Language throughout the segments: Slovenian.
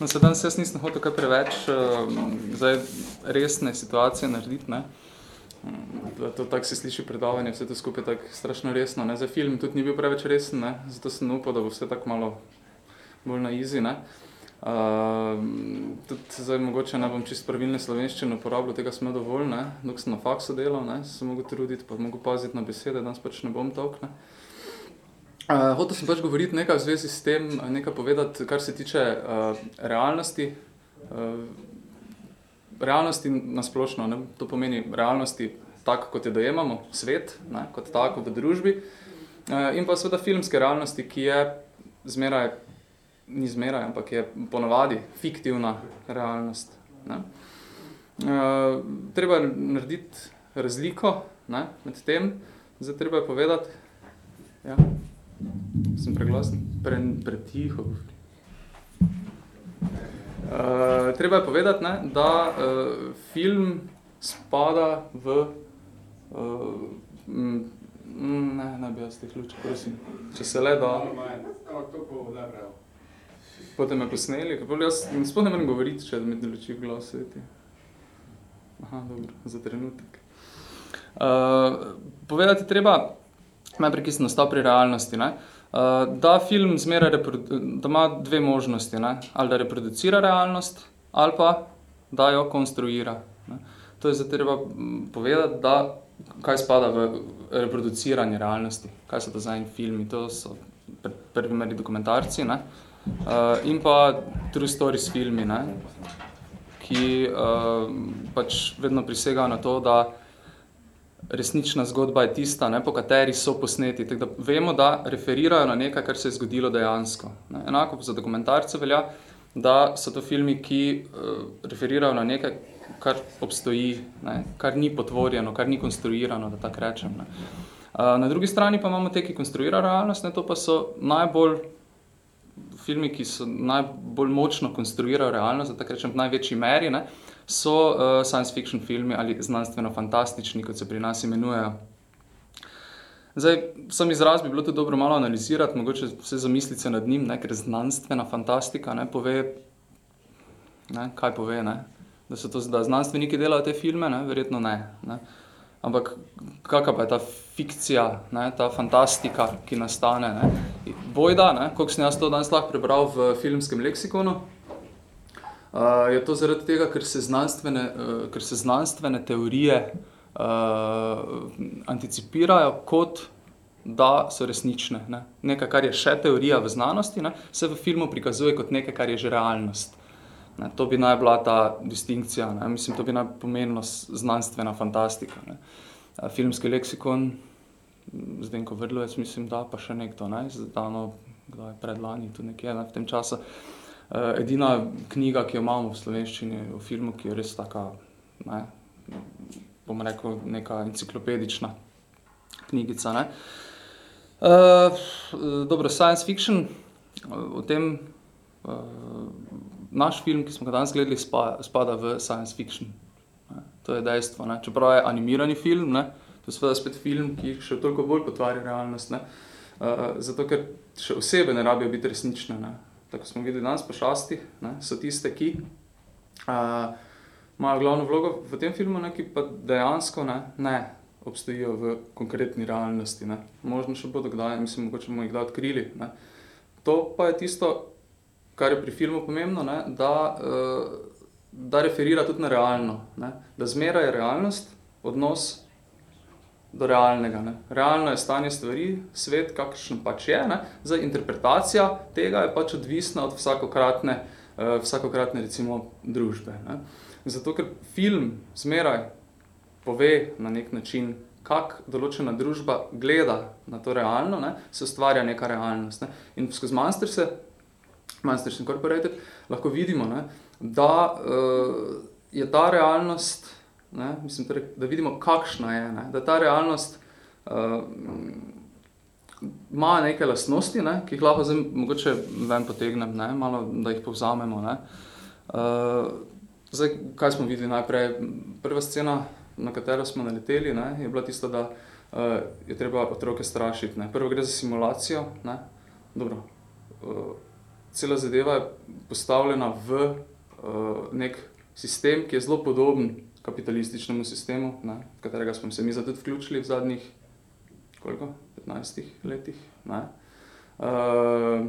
No, se danes jaz nisem hotel kaj preveč uh, zdaj resne situacije narediti, ne. To, to tako se sliši predavanje, vse to skupaj tako strašno resno, ne. Zdaj film tudi ni bil preveč resen, ne, zato sem upal, da bo vse tako malo bolj na easy, ne. Uh, tudi zdaj mogoče ne bom čisto pravilne slovenščine uporabljal, tega sem dovolj, ne, dok sem na faksu delal, ne, sem mogel truditi, pa mogel paziti na besede, danes pač ne bom toliko, ne. Uh, hotel sem pač govoriti nekaj v zvezi s tem, nekaj povedati, kar se tiče uh, realnosti. Uh, realnosti nasplošno, ne, to pomeni realnosti tako, kot jo dojemamo, svet, ne, kot tako v družbi. Uh, in pa seveda filmske realnosti, ki je zmeraj, ni zmeraj, ampak je ponovadi fiktivna realnost. Uh, treba narediti razliko ne, med tem, zdaj treba je povedati, ja. Sem preglasen? Pre, pretiho. Uh, treba je povedati, ne, da uh, film spada v... Uh, ne, ne bi jaz teh luč, prosim. Če se le da... Potem me posneli, ker jaz sploh ne morem govoriti, če mi v glas sveti. Aha, dobro, za trenutek. Uh, povedati treba, najprej, ki sem nastal pri realnosti, ne? Uh, da film da ima dve možnosti, ne? ali da reproducira realnost, ali pa da jo konstruira. Ne? To je zdaj treba povedati, da kaj spada v reproduciranje realnosti, kaj so to za en filmi, to so prvi meri dokumentarci, ne? Uh, in pa true stories filmi, ne? ki uh, pač vedno prisegajo na to, da resnična zgodba je tista, ne, po kateri so posneti. Tako da vemo, da referirajo na nekaj, kar se je zgodilo dejansko. Ne. Enako za dokumentarce velja, da so to filmi, ki uh, referirajo na nekaj, kar obstoji, ne, kar ni potvorjeno, kar ni konstruirano, da tako rečem. Ne. Uh, na drugi strani pa imamo te, ki konstruirajo realnost, ne, to pa so najbolj filmi, ki so najbolj močno konstruirajo realnost, da tako rečem, v največji meri, ne, uh, so uh, science fiction filmi ali znanstveno-fantastični, kot se pri nas imenujejo. Zdaj, sam izraz bi bilo tudi dobro malo analizirati, mogoče vse zamisliti se nad njim, ne, ker znanstvena fantastika ne, pove, ne, kaj pove, ne, da so to da znanstveniki delajo te filme, ne, verjetno ne. ne. Ampak kakva pa je ta fikcija, ne, ta fantastika, ki nastane. Ne. Bojda, ne, koliko sem jaz to danes lahko prebral v filmskem leksikonu, Uh, je to zaradi tega, ker se znanstvene, uh, ker se znanstvene teorije uh, anticipirajo kot da so resnične. Ne? Nekaj, kar je še teorija v znanosti, ne? se v filmu prikazuje kot nekaj, kar je že realnost. Ne? To bi naj bila ta distinkcija, ne? mislim, to bi naj pomenilo znanstvena fantastika. Ne? Filmski leksikon, Zdenko Vrlovec, mislim, da pa še nekdo, ne? zdano, kdo je predlani, tu nekje ne? v tem času. Edina knjiga, ki jo imamo v slovenščini, v filmu, ki je res taka, ne, bom rekel, neka enciklopedična knjigica. Ne. Uh, dobro, science fiction, o tem uh, naš film, ki smo ga danes gledali, spa, spada v science fiction. Ne. To je dejstvo. Ne. Čeprav je animirani film, ne, to je seveda spet film, ki še toliko bolj potvarja realnost. Ne. Uh, zato, ker še osebe ne rabijo biti resnične. Ne tako smo videli danes po šasti, ne, so tiste, ki uh, imajo glavno vlogo v tem filmu, ne, ki pa dejansko ne, ne obstojijo v konkretni realnosti. Ne. Možno še bodo kdaj, mislim, mogoče bomo jih kdaj odkrili. Ne. To pa je tisto, kar je pri filmu pomembno, ne, da, uh, da referira tudi na realno. Ne. Da zmera je realnost, odnos do realnega. Ne. Realno je stanje stvari, svet, kakšen pač je. Zdaj, interpretacija tega je pač odvisna od vsakokratne, uh, vsakokratne recimo, družbe. Ne. Zato, ker film zmeraj pove na nek način, kak določena družba gleda na to realno, ne, se ustvarja neka realnost. Ne. In skozi Monsterse, Monsters Incorporated, lahko vidimo, ne, da uh, je ta realnost ne, mislim, torej, da vidimo, kakšna je, ne, da ta realnost uh, ima neke lastnosti, ne, ki jih lahko zdaj mogoče ven potegnem, ne, malo, da jih povzamemo. Ne. Uh, zdaj, kaj smo videli najprej? Prva scena, na katero smo naleteli, ne, je bila tista, da uh, je treba otroke strašiti. Ne. Prvo gre za simulacijo. Ne. Dobro, uh, cela zadeva je postavljena v uh, nek sistem, ki je zelo podoben kapitalističnemu sistemu, ne, v katerega smo se mi zato vključili v zadnjih koliko? 15 letih. Ne. Uh,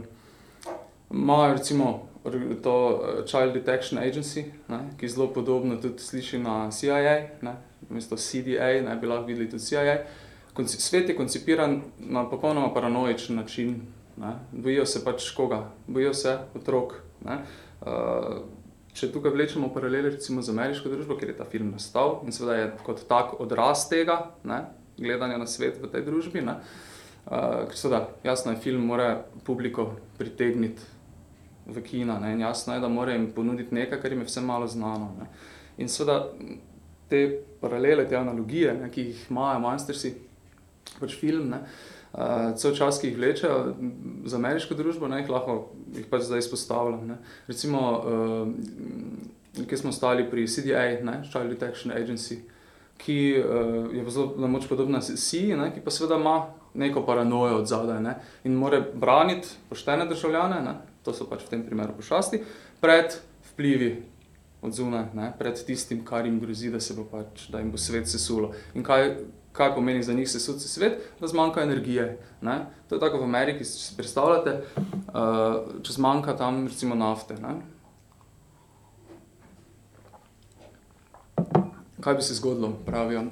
imajo recimo to Child Detection Agency, ne, ki zelo podobno tudi sliši na CIA, ne, mesto CDA, ne bi lahko videli tudi CIA. Svet je koncipiran na popolnoma paranoičen način. Ne. Bojijo se pač koga? Bojijo se otrok. Ne. Uh, če tukaj vlečemo paralele recimo z ameriško družbo, kjer je ta film nastal in seveda je kot tak odraz tega, ne, gledanja na svet v tej družbi, ne, uh, ker seveda jasno je, film mora publiko pritegniti v kina ne, in jasno je, da mora jim ponuditi nekaj, kar jim je vse malo znano. Ne. In seveda te paralele, te analogije, ne, ki jih imajo monstersi, pač film, ne, uh, cel čas, ki jih vlečejo za ameriško družbo, ne, jih lahko jih pač zdaj izpostavljam. Ne. Recimo, uh, kje smo stali pri CDA, ne, Child Detection Agency, ki uh, je zelo na moč podobna CIA, ki pa seveda ima neko paranojo od zadaj ne, in more braniti poštene državljane, ne, to so pač v tem primeru pošasti, pred vplivi od zunaj, ne, pred tistim, kar jim grozi, da, se bo pač, da jim bo svet sesulo. In kaj, kaj pomeni za njih sesudci svet? Da zmanjka energije. Ne. To je tako v Ameriki, če si predstavljate, uh, če zmanjka tam recimo nafte. Ne. Kaj bi se zgodilo, pravijo?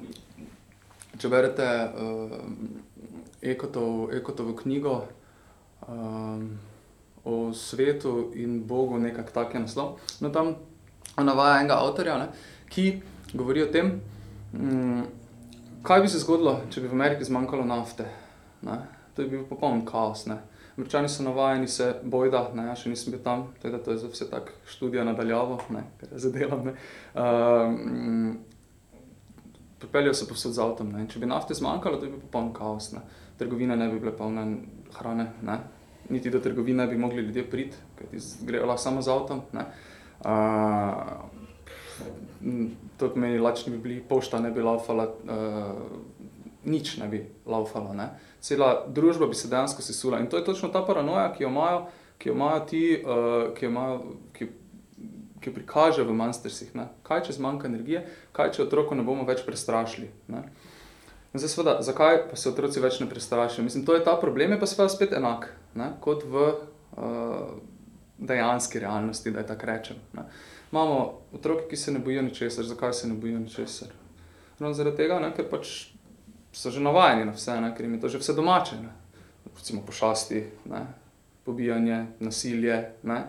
Če berete uh, Ekotov, Ekotovo knjigo um, o svetu in Bogu, nekak tak je naslov, no tam navaja enega avtorja, ne, ki govori o tem, um, kaj bi se zgodilo, če bi v Ameriki zmanjkalo nafte. Ne? To je bil popoln kaos. Ne? Američani so navajeni se bojda, ne, ja še nisem bil tam, teda to je za vse tak študija nadaljavo, ne, ker zadelam, ne. Um, pripeljajo se povsod z avtom, ne. Če bi nafte zmanjkalo, to bi bil popoln kaos, ne. Trgovine ne bi bile polne hrane, ne. Niti do trgovine bi mogli ljudje priti, kajti grejo lahko samo z avtom, ne. Uh, to pomeni, lačni bi bili, pošta ne bi laufala, uh, nič ne bi laufalo. Ne. Cela družba bi se dejansko sesula. In to je točno ta paranoja, ki jo imajo, ki jo imajo ti, uh, ki jo imajo, ki, ki prikaže v monstersih. Ne. Kaj, če zmanjka energije, kaj, če otroko ne bomo več prestrašili. Ne. In zdaj seveda, zakaj pa se otroci več ne prestrašijo? Mislim, to je ta problem, je pa seveda spet enak, ne, kot v uh, dejanski realnosti, da je tako rečem. Ne. Imamo otroke, ki se ne bojijo ničesar. Zakaj se ne bojijo ničesar? Ravno zaradi tega, ne, ker pač so že navajeni na vse, ne, ker jim je to že vse domače. Ne. Recimo pošasti, ne, pobijanje, nasilje. Ne.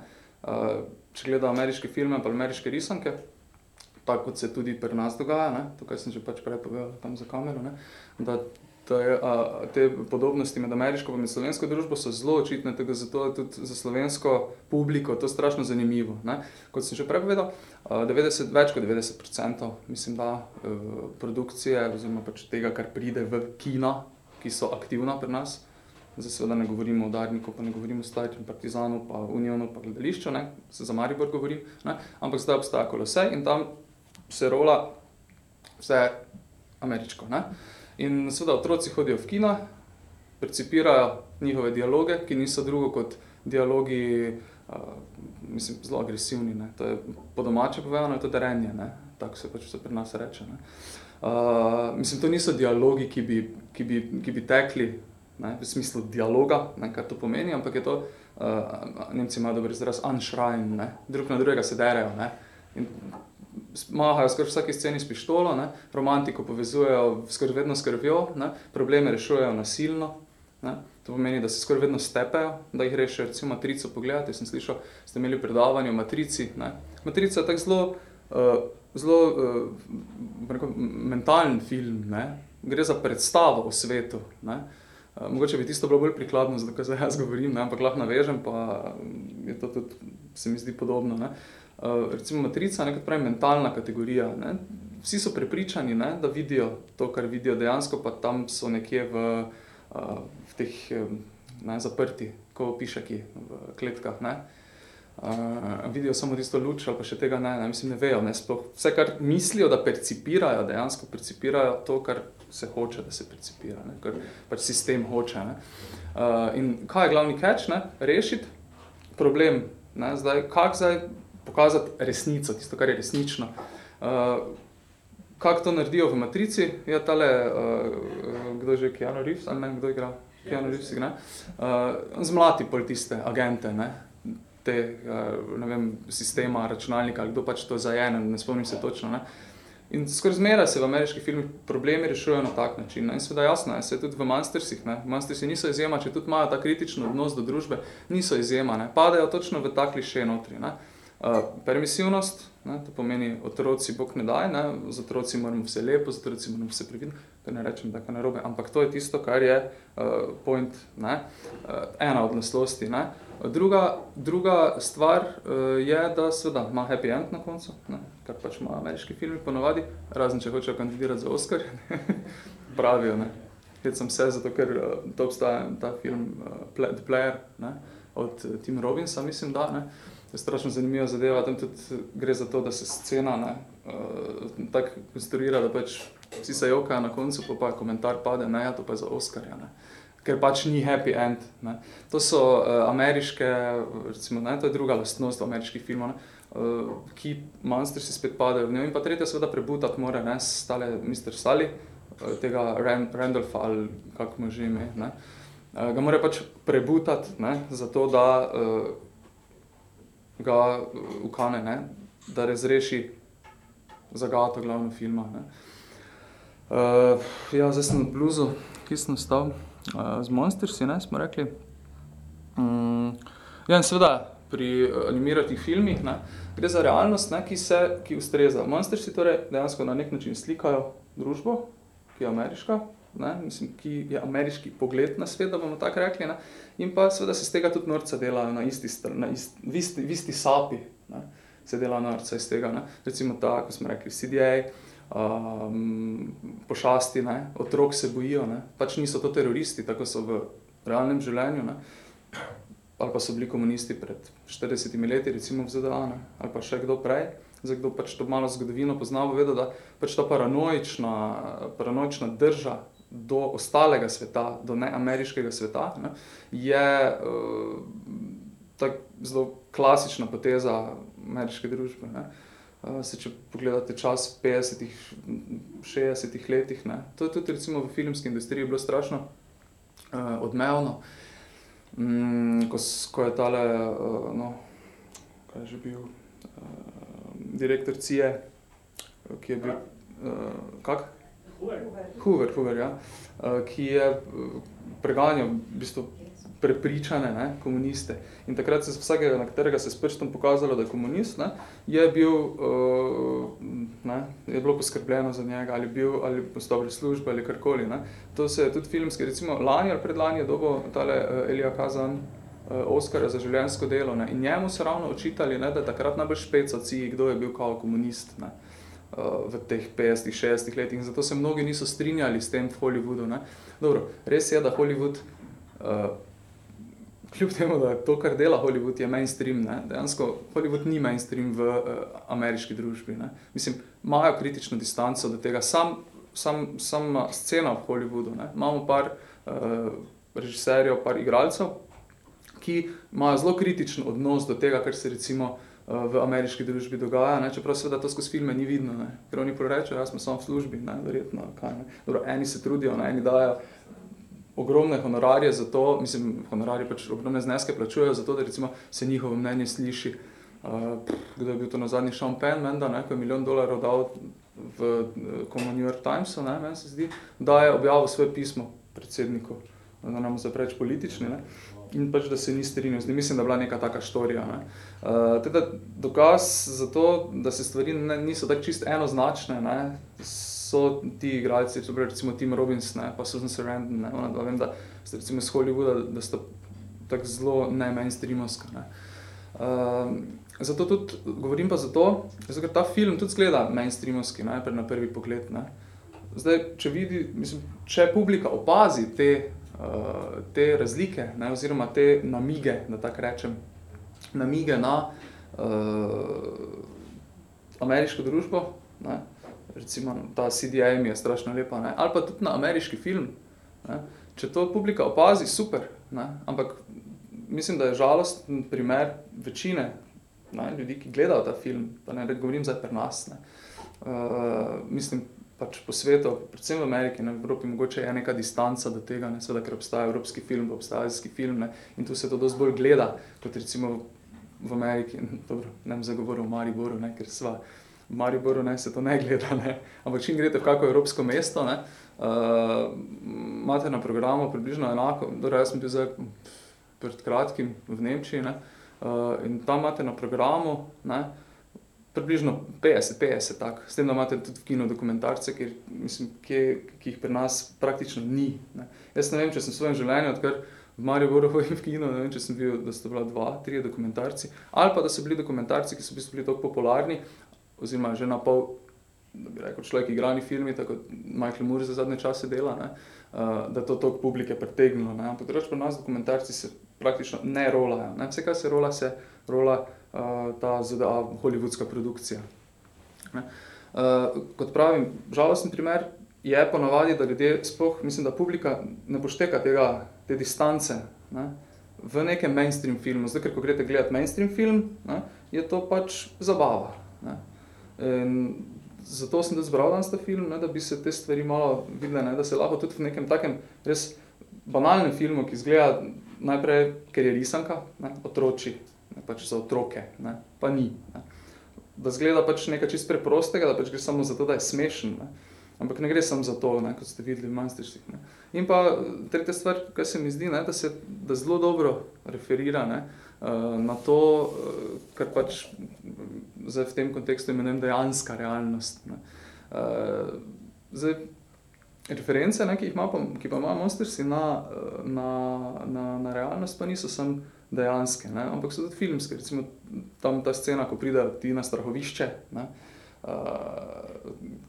Uh, če gledajo ameriške filme pa ameriške risanke, tako kot se tudi pri nas dogaja, ne, tukaj sem že pač prej povedal tam za kamero, ne, da je, a, te podobnosti med ameriško in slovensko družbo so zelo očitne, tako zato je tudi za slovensko publiko to strašno zanimivo. Ne. Kot sem že prej povedal, 90, več kot 90% mislim, da e, produkcije oziroma pač tega, kar pride v kina, ki so aktivna pri nas, zdaj seveda ne govorimo o Darniku, pa ne govorimo o Stajčem, Partizanu, pa Unionu, pa gledališču, ne, se za Maribor govorim, ne, ampak zdaj obstaja kolosej in tam se rola vse ameriško. Ne. In seveda otroci hodijo v kino, percipirajo njihove dialoge, ki niso drugo kot dialogi, uh, mislim, zelo agresivni. Ne. To je po domače povedano, to je terenje, ne. tako se pač pri nas reče. Ne. Uh, mislim, to niso dialogi, ki bi, ki bi, ki bi tekli ne, v smislu dialoga, ne, kar to pomeni, ampak je to, uh, Nemci imajo dober izraz, unschrein, ne, drug na drugega se derejo. Ne. In mahajo skoraj vsaki sceni s pištolo, ne? romantiko povezujejo skoraj vedno s krvjo, ne? probleme rešujejo nasilno. Ne? To pomeni, da se skoraj vedno stepejo, da jih rešijo. Recimo matrico pogledati, sem slišal, ste imeli predavanje o matrici. Ne? Matrica je tak zelo, uh, zelo uh, mentalen film, ne? gre za predstavo o svetu. Ne? Uh, mogoče bi tisto bilo bolj prikladno, zato kaj zdaj jaz govorim, ne? ampak lahko navežem, pa je to tudi, se mi zdi podobno. Ne? Eh, recimo matrica, nekaj pravi mentalna kategorija. Ne? Vsi so prepričani, ne, da vidijo to, kar vidijo dejansko, pa tam so nekje v, uh, v teh ne, zaprti, ko piše ki v kletkah. Ne. Uh, vidijo samo tisto luč ali pa še tega ne, ne mislim, ne vejo. Ne, sploh, vse, kar mislijo, da percipirajo, dejansko percipirajo to, kar se hoče, da se percipira, ne, kar pač sistem hoče. Ne. Uh, in kaj je glavni catch? Ne? Rešiti problem. Ne? Zdaj, kako zdaj pokazati resnico, tisto, kar je resnično. Uh, kako to naredijo v Matrici, je tale, uh, kdo že, Keanu Reeves, ali ne, kdo igra? Keanu Reeves, ne? Uh, zmlati pol tiste agente, ne? te, uh, ne vem, sistema, računalnika, kdo pač to zajene, ne spomnim se točno, ne? In skoraj zmeraj se v ameriških filmih problemi rešujejo na tak način. Ne? In seveda jasno, je, se tudi v Monstersih, ne? Monstersi niso izjema, če tudi imajo ta kritičen odnos do družbe, niso izjema, ne? Padejo točno v ta kliše notri, ne? Uh, permisivnost, ne? to pomeni otroci Bog ne daj, ne? z otroci moramo vse lepo, z otroci moramo vse previdno, da ne rečem, da je narobe, ampak to je tisto, kar je uh, point, ne? Uh, ena od naslosti. Ne? Druga, druga stvar uh, je, da seveda ima happy end na koncu, ne? kar pač ima ameriški filmi ponovadi, razen če hočejo kandidirati za Oscar, pravijo, ne. Hed sem se, zato ker uh, to obstaja ta film uh, The Player, ne, od uh, Tim Robinsa, mislim, da, ne. To je strašno zanimiva zadeva, tam tudi gre za to, da se scena, ne, uh, tako konstruira, da pač vsi se jokajo na koncu, pa pa komentar pade, ne, ja, to pa je za Oscarja, ne. Ker pač ni happy end. Ne. To so uh, ameriške, recimo, ne, to je druga lastnost ameriških filmov, uh, ki monstri spet padajo v njo. In pa tretja seveda prebutati mora, ne, stale Mr. Sally, uh, tega Rand Randolpha ali kako mu že ime, ne, uh, ga mora pač prebutati, ne, zato da uh, ga ukane, ne, da razreši zagato glavno filma. Ne. Uh, ja, zdaj sem na bluzu, ki sem ostal uh, z Monstersi, ne, smo rekli. Um, ja, in seveda, pri eh, animiranih filmih, ne, gre za realnost, ne, ki se, ki ustreza. Monstersi torej dejansko na nek način slikajo družbo, ki je ameriška, ne, mislim, ki je ameriški pogled na svet, da bomo tako rekli, ne, in pa seveda se z tega tudi norca delajo na isti, na isti, v isti, v isti sapi, ne, se dela norca iz tega, ne. recimo ta, ko smo rekli, CDA, um, pošasti, ne, otrok se bojijo, ne, pač niso to teroristi, tako so v realnem življenju, ne, ali pa so bili komunisti pred 40 leti, recimo v ZDA, ne? ali pa še kdo prej, za kdo pač to malo zgodovino pozna, bo vedel, da pač ta paranoična, paranoična drža do ostalega sveta, do neameriškega sveta, ne? je uh, tak zelo klasična poteza ameriške družbe. Ne? Uh, se, če pogledate čas 50-ih, 60-ih letih, ne? to je tudi recimo v filmski industriji bilo strašno uh, odmevno. Mm, ko, ko je tale, uh, no, kaj je že bil, uh, direktor CIE, ki je bil, uh, kak? Hoover. Hoover, ja. uh, ki je preganjal v bistvu prepričane ne, komuniste. In takrat se vsakega, na katerega se s prstom pokazalo, da je komunist, ne, je, bil, uh, ne, je bilo poskrbljeno za njega, ali bil ali postal službe ali karkoli. Ne. To se je tudi filmski, recimo lani ali predlani je dobo tale uh, Elija Kazan uh, Oskarja za življenjsko delo. Ne. In njemu so ravno očitali, ne, da takrat najbolj špec oci, kdo je bil kao komunist. Ne v teh 50 60 letih in zato se mnogi niso strinjali s tem v Hollywoodu. Ne. Dobro, res je, da Hollywood uh, kljub temu, da to, kar dela Hollywood, je mainstream. Ne? Dejansko Hollywood ni mainstream v uh, ameriški družbi. Ne? Mislim, imajo kritično distanco do tega. Sam, sam, sam scena v Hollywoodu. Ne? Imamo par uh, režiserjev, par igralcev, ki imajo zelo kritičen odnos do tega, kar se recimo uh, v ameriški družbi dogaja. Ne? Čeprav seveda to skozi filme ni vidno. Ne? Ker oni prorečejo, jaz smo samo v službi, ne? verjetno. Kaj, ne? Dobro, eni se trudijo, ne? eni dajo ogromne honorarje za to, mislim, honorarje pač ogromne zneske plačujejo za to, da recimo se njihovo mnenje sliši. Uh, kdo je bil to na zadnji Sean Penn, menda, ne, ko je milijon dolarov dal v komu New York Timesu, ne, meni se zdi, da je objavil svoje pismo predsedniku, da nam zapreč politični, ne, in pač, da se ni strinil. Zdaj mislim, da je bila neka taka štorija. Ne. Uh, teda dokaz za to, da se stvari ne, niso tako čisto enoznačne, ne, so ti igralci, so bili recimo Tim Robbins, ne, pa Susan Sarandon, ne, ona dva, vem, da ste recimo iz Hollywooda, da sta tako zelo ne mainstreamovska, ne. Uh, zato tudi, govorim pa zato, zato, ker ta film tudi zgleda mainstreamovski, ne, na prvi pogled, ne. Zdaj, če vidi, mislim, če publika opazi te, te razlike, ne, oziroma te namige, da tako rečem, namige na uh, ameriško družbo, ne, recimo ta CDI mi je strašno lepa, ne? ali pa tudi na ameriški film. Ne? Če to publika opazi, super, ne? ampak mislim, da je žalosten primer večine ne, ljudi, ki gledajo ta film, pa ne govorim zdaj pri nas. Ne. Uh, mislim, pač po svetu, predvsem v Ameriki, na Evropi, mogoče je neka distanca do tega, ne, seveda, ker obstaja evropski film, obstaja azijski film ne, in tu se to dosti bolj gleda, kot recimo v Ameriki, dobro, ne bom zagovoril v Mariboru, ne, ker sva v Mariboru ne, se to ne gleda, ne, ampak čim greste v kako evropsko mesto, ne, uh, imate na programu približno enako, dobro, jaz sem bil zdaj pred kratkim v Nemčiji ne, uh, in tam imate na programu, ne, približno 50-50, tako. S tem, da imate tudi v kino dokumentarce, ki, mislim, ki, ki jih pri nas praktično ni. Ne. Jaz ne vem, če sem v svojem življenju, odkar v Mariboru hodim v kino, ne vem, če sem bil, da so bila dva, tri dokumentarci, ali pa da so bili dokumentarci, ki so bili tako popularni, oziroma že na pol, da bi rekel, človek igrani filmi, tako kot Michael Moore za zadnje čase dela, ne, uh, da to toliko publike pritegnilo. Ampak drugače pri nas dokumentarci se praktično ne rolajo. Ne. Vse, kar se rola, se rola uh, ta ZDA, hollywoodska produkcija. Ne. Uh, kot pravim, žalosten primer je ponavadi, da ljudje, spoh, mislim, da publika ne pošteka tega, te distance ne, v nekem mainstream filmu. Zdaj, ker ko greste gledati mainstream film, ne, je to pač zabava. Ne. In zato sem tudi zbral danes ta film, ne, da bi se te stvari malo videle, ne, da se lahko tudi v nekem takem res banalnem filmu, ki izgleda najprej, ker je risanka, ne, otroči, ne, pač za otroke, ne, pa ni. Ne. Da zgleda pač nekaj čist preprostega, da pač gre samo zato, da je smešen. Ne. Ampak ne gre samo za to, ne, kot ste videli v Mansterših. Ne. In pa tretja stvar, kaj se mi zdi, ne, da se da zelo dobro referira ne, uh, na to, uh, kar pač zdaj v tem kontekstu imenujem dejanska realnost. Ne. Uh, zdaj, reference, ne, ki ima, pa, ki pa ima Monstersi na, na, na, na realnost, pa niso samo dejanske, ne, ampak so tudi filmske. Recimo tam ta scena, ko pride ti na strahovišče, ne, uh,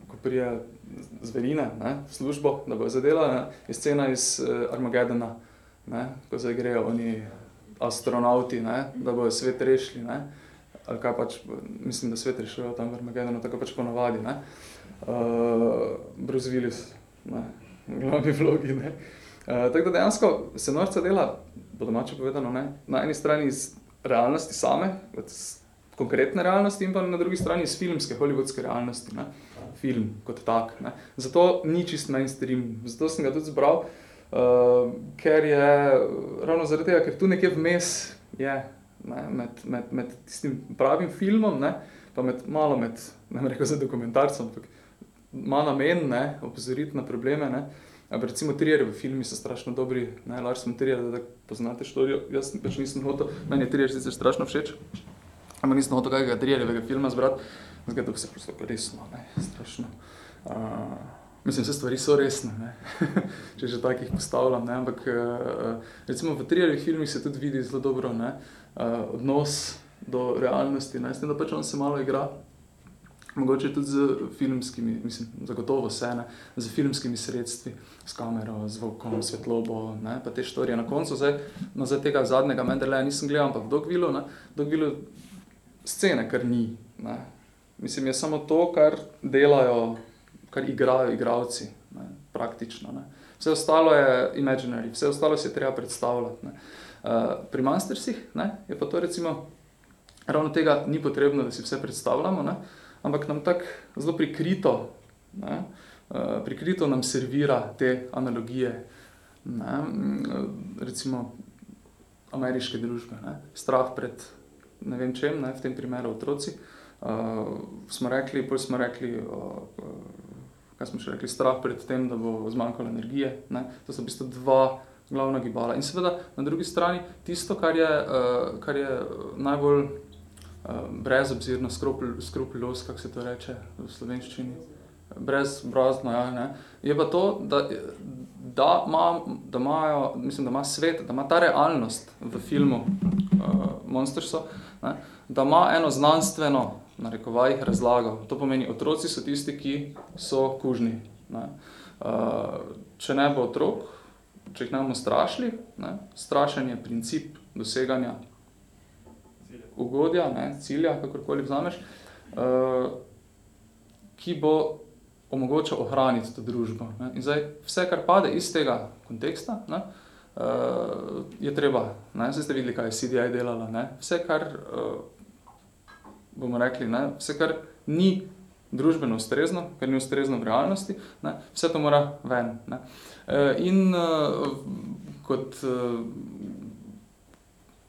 ko prije zverine, ne, službo, da bo zadela, ne, je scena iz uh, Armagedona, ne, ko zdaj grejo oni astronauti, ne, da bojo svet rešili, ne, ali kaj pač, mislim, da svet rešujo tam v Armagedonu, tako pač ponavadi, ne. Uh, Bruce Willis, ne, glavni vlogi. Ne. Uh, tako da dejansko se norca dela, po domače povedano, ne, na eni strani iz realnosti same, iz konkretne realnosti, in pa na drugi strani iz filmske, hollywoodske realnosti. Ne. Film kot tak. Ne. Zato ni čist mainstream. Zato sem ga tudi zbral, uh, ker je ravno zaradi tega, ker tu nekje vmes je ne, med, med, med tistim pravim filmom, ne, pa med, malo med, ne rekel za dokumentarcem, ampak ima namen ne, opozoriti na probleme. Ne. Recimo, Trierjevi filmi so strašno dobri, ne, Lars von Trier, da poznate štorijo, jaz pač nisem hotel, meni je Trier sicer strašno všeč, ampak nisem hotel kakega Trierjevega filma zbrati, zdaj to se prosto resno, ne, strašno. Uh, mislim, vse stvari so resne, ne, če že takih postavljam, ne, ampak uh, recimo v Trierjevih filmih se tudi vidi zelo dobro ne, uh, odnos do realnosti, ne, s tem, da pač on se malo igra Mogoče tudi z filmskimi, mislim, zagotovo vse, ne, z filmskimi sredstvi, s kamero, zvokom, svetlobo, ne, pa te štorije. Na koncu, zdaj, no, zdaj tega zadnjega Menderleja nisem gledal, ampak ne, Dogvilu scene, kar ni. Ne. Mislim, je samo to, kar delajo, kar igrajo igravci, ne, praktično. Ne. Vse ostalo je imaginary, vse ostalo se je treba predstavljati. Ne. Uh, pri Mastersih ne, je pa to recimo, ravno tega ni potrebno, da si vse predstavljamo, ne, ampak nam tako zelo prikrito, ne, uh, prikrito nam servira te analogije, ne, recimo ameriške družbe, ne, strah pred ne vem čem, ne, v tem primeru otroci. Uh, smo rekli, bolj smo rekli, uh, kaj smo še rekli, strah pred tem, da bo zmanjkalo energije. Ne. To so v bistvu dva glavna gibala. In seveda na drugi strani tisto, kar je, uh, kar je najbolj brezobzirno, skrupulos, kako se to reče v slovenščini, brezbrazno, ja, ne, je pa to, da, da, ima, da, imajo, mislim, da ima svet, da ima ta realnost v filmu uh, Monsterso, ne, da ima eno znanstveno, na rekovajih, razlago. To pomeni, otroci so tisti, ki so kužni. Ne. Uh, če ne bo otrok, če jih ne bomo strašili, ne, strašenje je princip doseganja ugodja, ne, cilja, kakorkoli vzameš, uh, ki bo omogočal ohraniti to družbo. Ne. In zdaj, vse, kar pade iz tega konteksta, ne, uh, je treba, ne, ste videli, kaj je CDI delala, ne, vse, kar uh, bomo rekli, ne, vse, kar ni družbeno ustrezno, ker ni ustrezno v realnosti, ne, vse to mora ven. Ne. Uh, in uh, kot uh,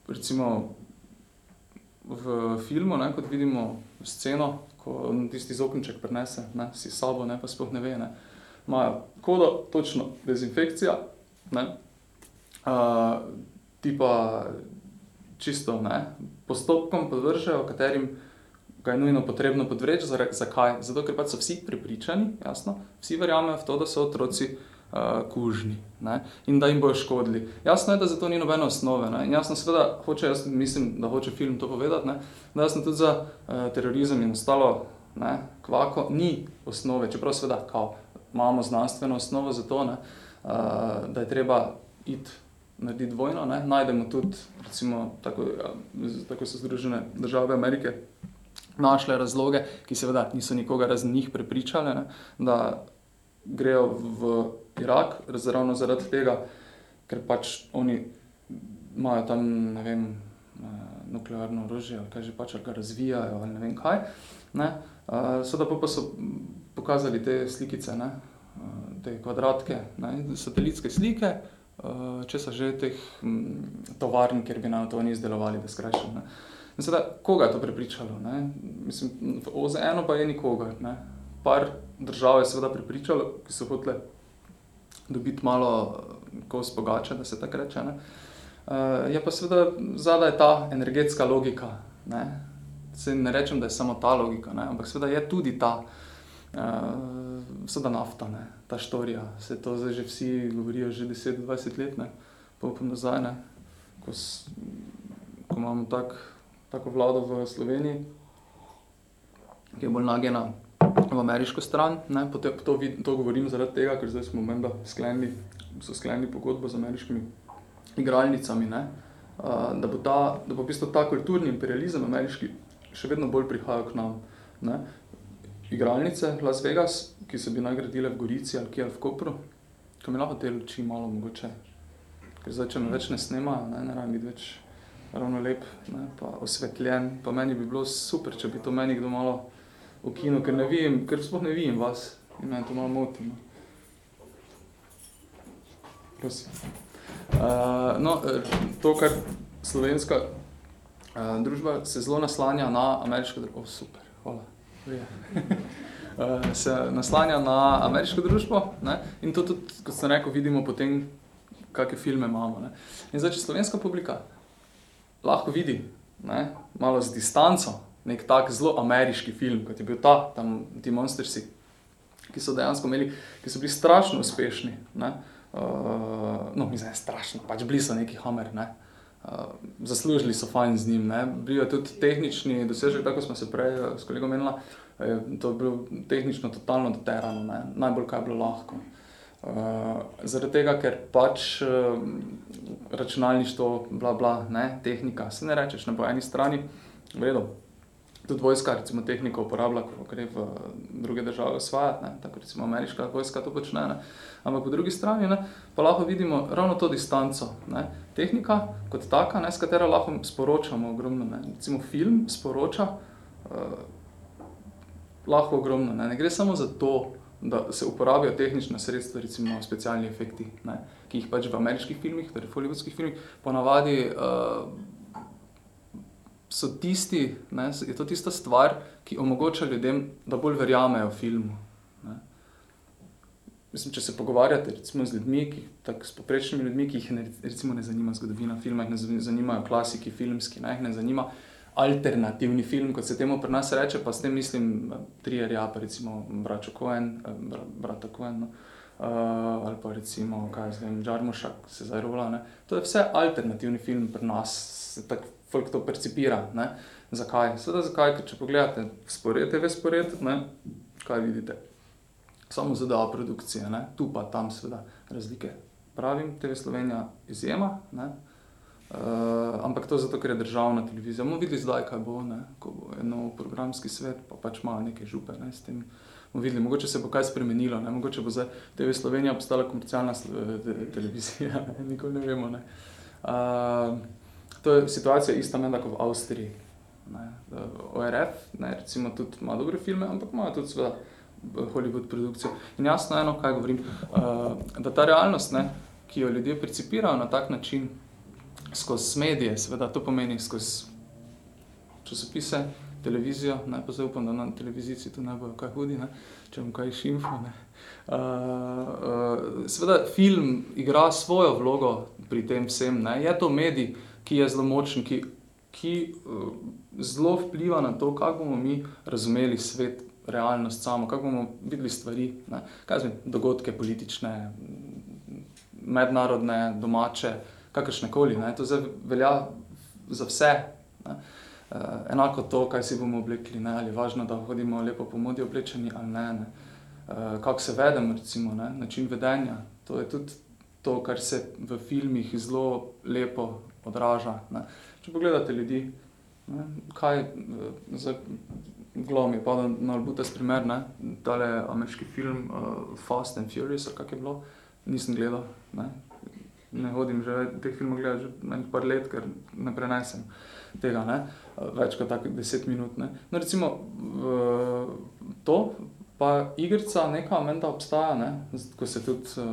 recimo v filmu, ne, kot vidimo sceno, ko tisti zokenček prenese ne, si sabo, ne, pa sploh ne ve, ne, imajo kodo, točno dezinfekcija, ne, uh, ti pa čisto ne, postopkom podvržajo, katerim ga je nujno potrebno podvreči. Zakaj? Zato, ker pa so vsi pripričani, jasno, vsi verjamejo v to, da so otroci uh, kužni ne, in da jim bojo škodili. Jasno je, da za to ni nobene osnove. Ne, in jasno, seveda, hoče, jaz mislim, da hoče film to povedati, ne, da jasno tudi za uh, terorizem in ostalo ne, kvako ni osnove, čeprav seveda, kao, imamo znanstveno osnovo za to, ne, uh, da je treba iti narediti vojno. Ne. Najdemo tudi, recimo, tako, tako so Združene države Amerike našle razloge, ki seveda niso nikoga razen njih prepričale, ne, da grejo v Irak, ravno zaradi tega, ker pač oni imajo tam, ne vem, eh, nuklearno orožje ali kaj že pač, ali ga razvijajo ali ne vem kaj. Ne. Uh, Seveda pa, pa so pokazali te slikice, ne, uh, te kvadratke, ne, satelitske slike, če so že teh tovarn, kjer bi na to oni izdelovali, da skrajšam. Ne. In seveda, koga je to prepričalo? Ne? Mislim, v OZN pa je nikogar. Ne? Par držav je seveda prepričalo, ki so hotele dobiti malo kos pogače, da se tako reče. Ne? Uh, je pa seveda zadaj ta energetska logika. Ne? Se ne rečem, da je samo ta logika, ne? ampak seveda je tudi ta uh, seveda nafta, ne? ta štorija. Se to zdaj že vsi govorijo že 10-20 let, ne? pa upam nazaj, ne? Ko, s, ko imamo tak tako vlado v Sloveniji, ki je bolj nagena v ameriško stran. Ne, to, to, to govorim zaradi tega, ker zdaj smo menda sklenili, so sklenili pogodbo z ameriškimi igralnicami, ne, da bo, ta, da bo v bistvu ta kulturni imperializem ameriški še vedno bolj prihajal k nam. Ne. Igralnice Las Vegas, ki so bi nagradile v Gorici ali kjer v Kopru, ko mi lahko te luči malo mogoče, ker zdaj, če me več ne snemajo, ne, ne rabim biti več ravno lep, ne, pa osvetljen. Pa meni bi bilo super, če bi to meni kdo malo ukinil, ker ne vidim, ker sploh ne vidim vas in meni to malo moti. No. Prosim. Uh, no, to, kar slovenska uh, družba se zelo naslanja na ameriško družbo, oh, super, hvala. uh, se naslanja na ameriško družbo ne? in to tudi, kot sem rekel, vidimo potem, kakšne filme imamo. Ne? In zdaj, če slovenska publika lahko vidi, ne, malo z distanco, nek tak zelo ameriški film, kot je bil ta, tam ti monstersi, ki so dejansko imeli, ki so bili strašno uspešni. Ne, uh, no, mislim, je strašno, pač bili so neki hamer, ne. Uh, zaslužili so fajn z njim, ne. Bil je tudi tehnični dosežek, tako smo se prej uh, s kolegom menila, je to bil tehnično totalno doterano, ne. najbolj kaj je bilo lahko. Uh, zaradi tega, ker pač uh, računalništvo, bla, bla, ne, tehnika, se ne rečeš, na po eni strani, v redu, tudi vojska, recimo, tehniko uporablja, ko gre v druge države osvajati, ne, tako recimo ameriška vojska to počne, ne, ampak po drugi strani, ne, pa lahko vidimo ravno to distanco, ne, tehnika kot taka, ne, s katero lahko sporočamo ogromno, ne, recimo film sporoča uh, lahko ogromno, ne, ne gre samo za to, da se uporabijo tehnična sredstva, recimo specialni efekti, ne, ki jih pač v ameriških filmih, torej hollywoodskih filmih, ponavadi uh, so tisti, ne, je to tista stvar, ki omogoča ljudem, da bolj verjamejo filmu. Ne. Mislim, če se pogovarjate recimo z ljudmi, ki, tak, s poprečnimi ljudmi, ki jih ne, recimo ne zanima zgodovina filma, jih ne zanimajo klasiki filmski, ne, jih ne zanima alternativni film, kot se temu pri nas reče, pa s tem mislim Trierja, pa recimo Bračo Coen, eh, Brata Coen, no? uh, ali pa recimo, kaj z vem, Džarmoša, se zdaj rola, ne? To je vse alternativni film pri nas, tako folk to percipira, ne? Zakaj? Seveda zakaj, ker če pogledate spored, TV spored, ne? Kaj vidite? Samo ZDA produkcije, ne? Tu pa tam seveda razlike. Pravim, TV Slovenija izjema, ne? Uh, ampak to zato, ker je državna televizija. Bomo videli zdaj, kaj bo, ne? ko bo eno programski svet, pa pač ima neke župe ne? s tem. Bomo videli, mogoče se bo kaj spremenilo, ne? mogoče bo zdaj TV Slovenija postala komercialna televizija, ne? nikoli ne vemo. Ne? Uh, to je situacija ista menda kot v Avstriji. Ne? ORF, ne? recimo tudi ima dobre filme, ampak ima tudi seveda Hollywood produkcijo. In jasno eno, kaj govorim, uh, da ta realnost, ne? ki jo ljudje precipirajo na tak način, skozi medije, seveda to pomeni skozi časopise, televizijo, ne pa zdaj upam, da na televiziji tu ne bojo kaj hudi, ne, če bom kaj šimfo. Ne. Uh, uh, seveda film igra svojo vlogo pri tem vsem. Ne. Je to medij, ki je zelo močen, ki, ki uh, zelo vpliva na to, kako bomo mi razumeli svet, realnost samo, kako bomo videli stvari, ne. zvem, dogodke politične, mednarodne, domače, kakršne koli. Ne. To velja za vse. Ne. Uh, enako to, kaj si bomo oblekli, ne, ali je važno, da hodimo lepo po modi oblečeni ali ne. ne. Uh, kako se vedem, recimo, ne, način vedenja. To je tudi to, kar se v filmih zelo lepo odraža. Ne. Če pogledate ljudi, ne, kaj uh, za glom je padal na Albutas primer, ne, tale ameriški film uh, Fast and Furious, kak je bilo, nisem gledal. Ne. Ne hodim že teh filmov gledati že nekaj let, ker ne prenesem tega. Ne. Uh, več kot tako deset minut. Ne. No, recimo to, pa igrica neka menda obstaja, ne, ko se tudi,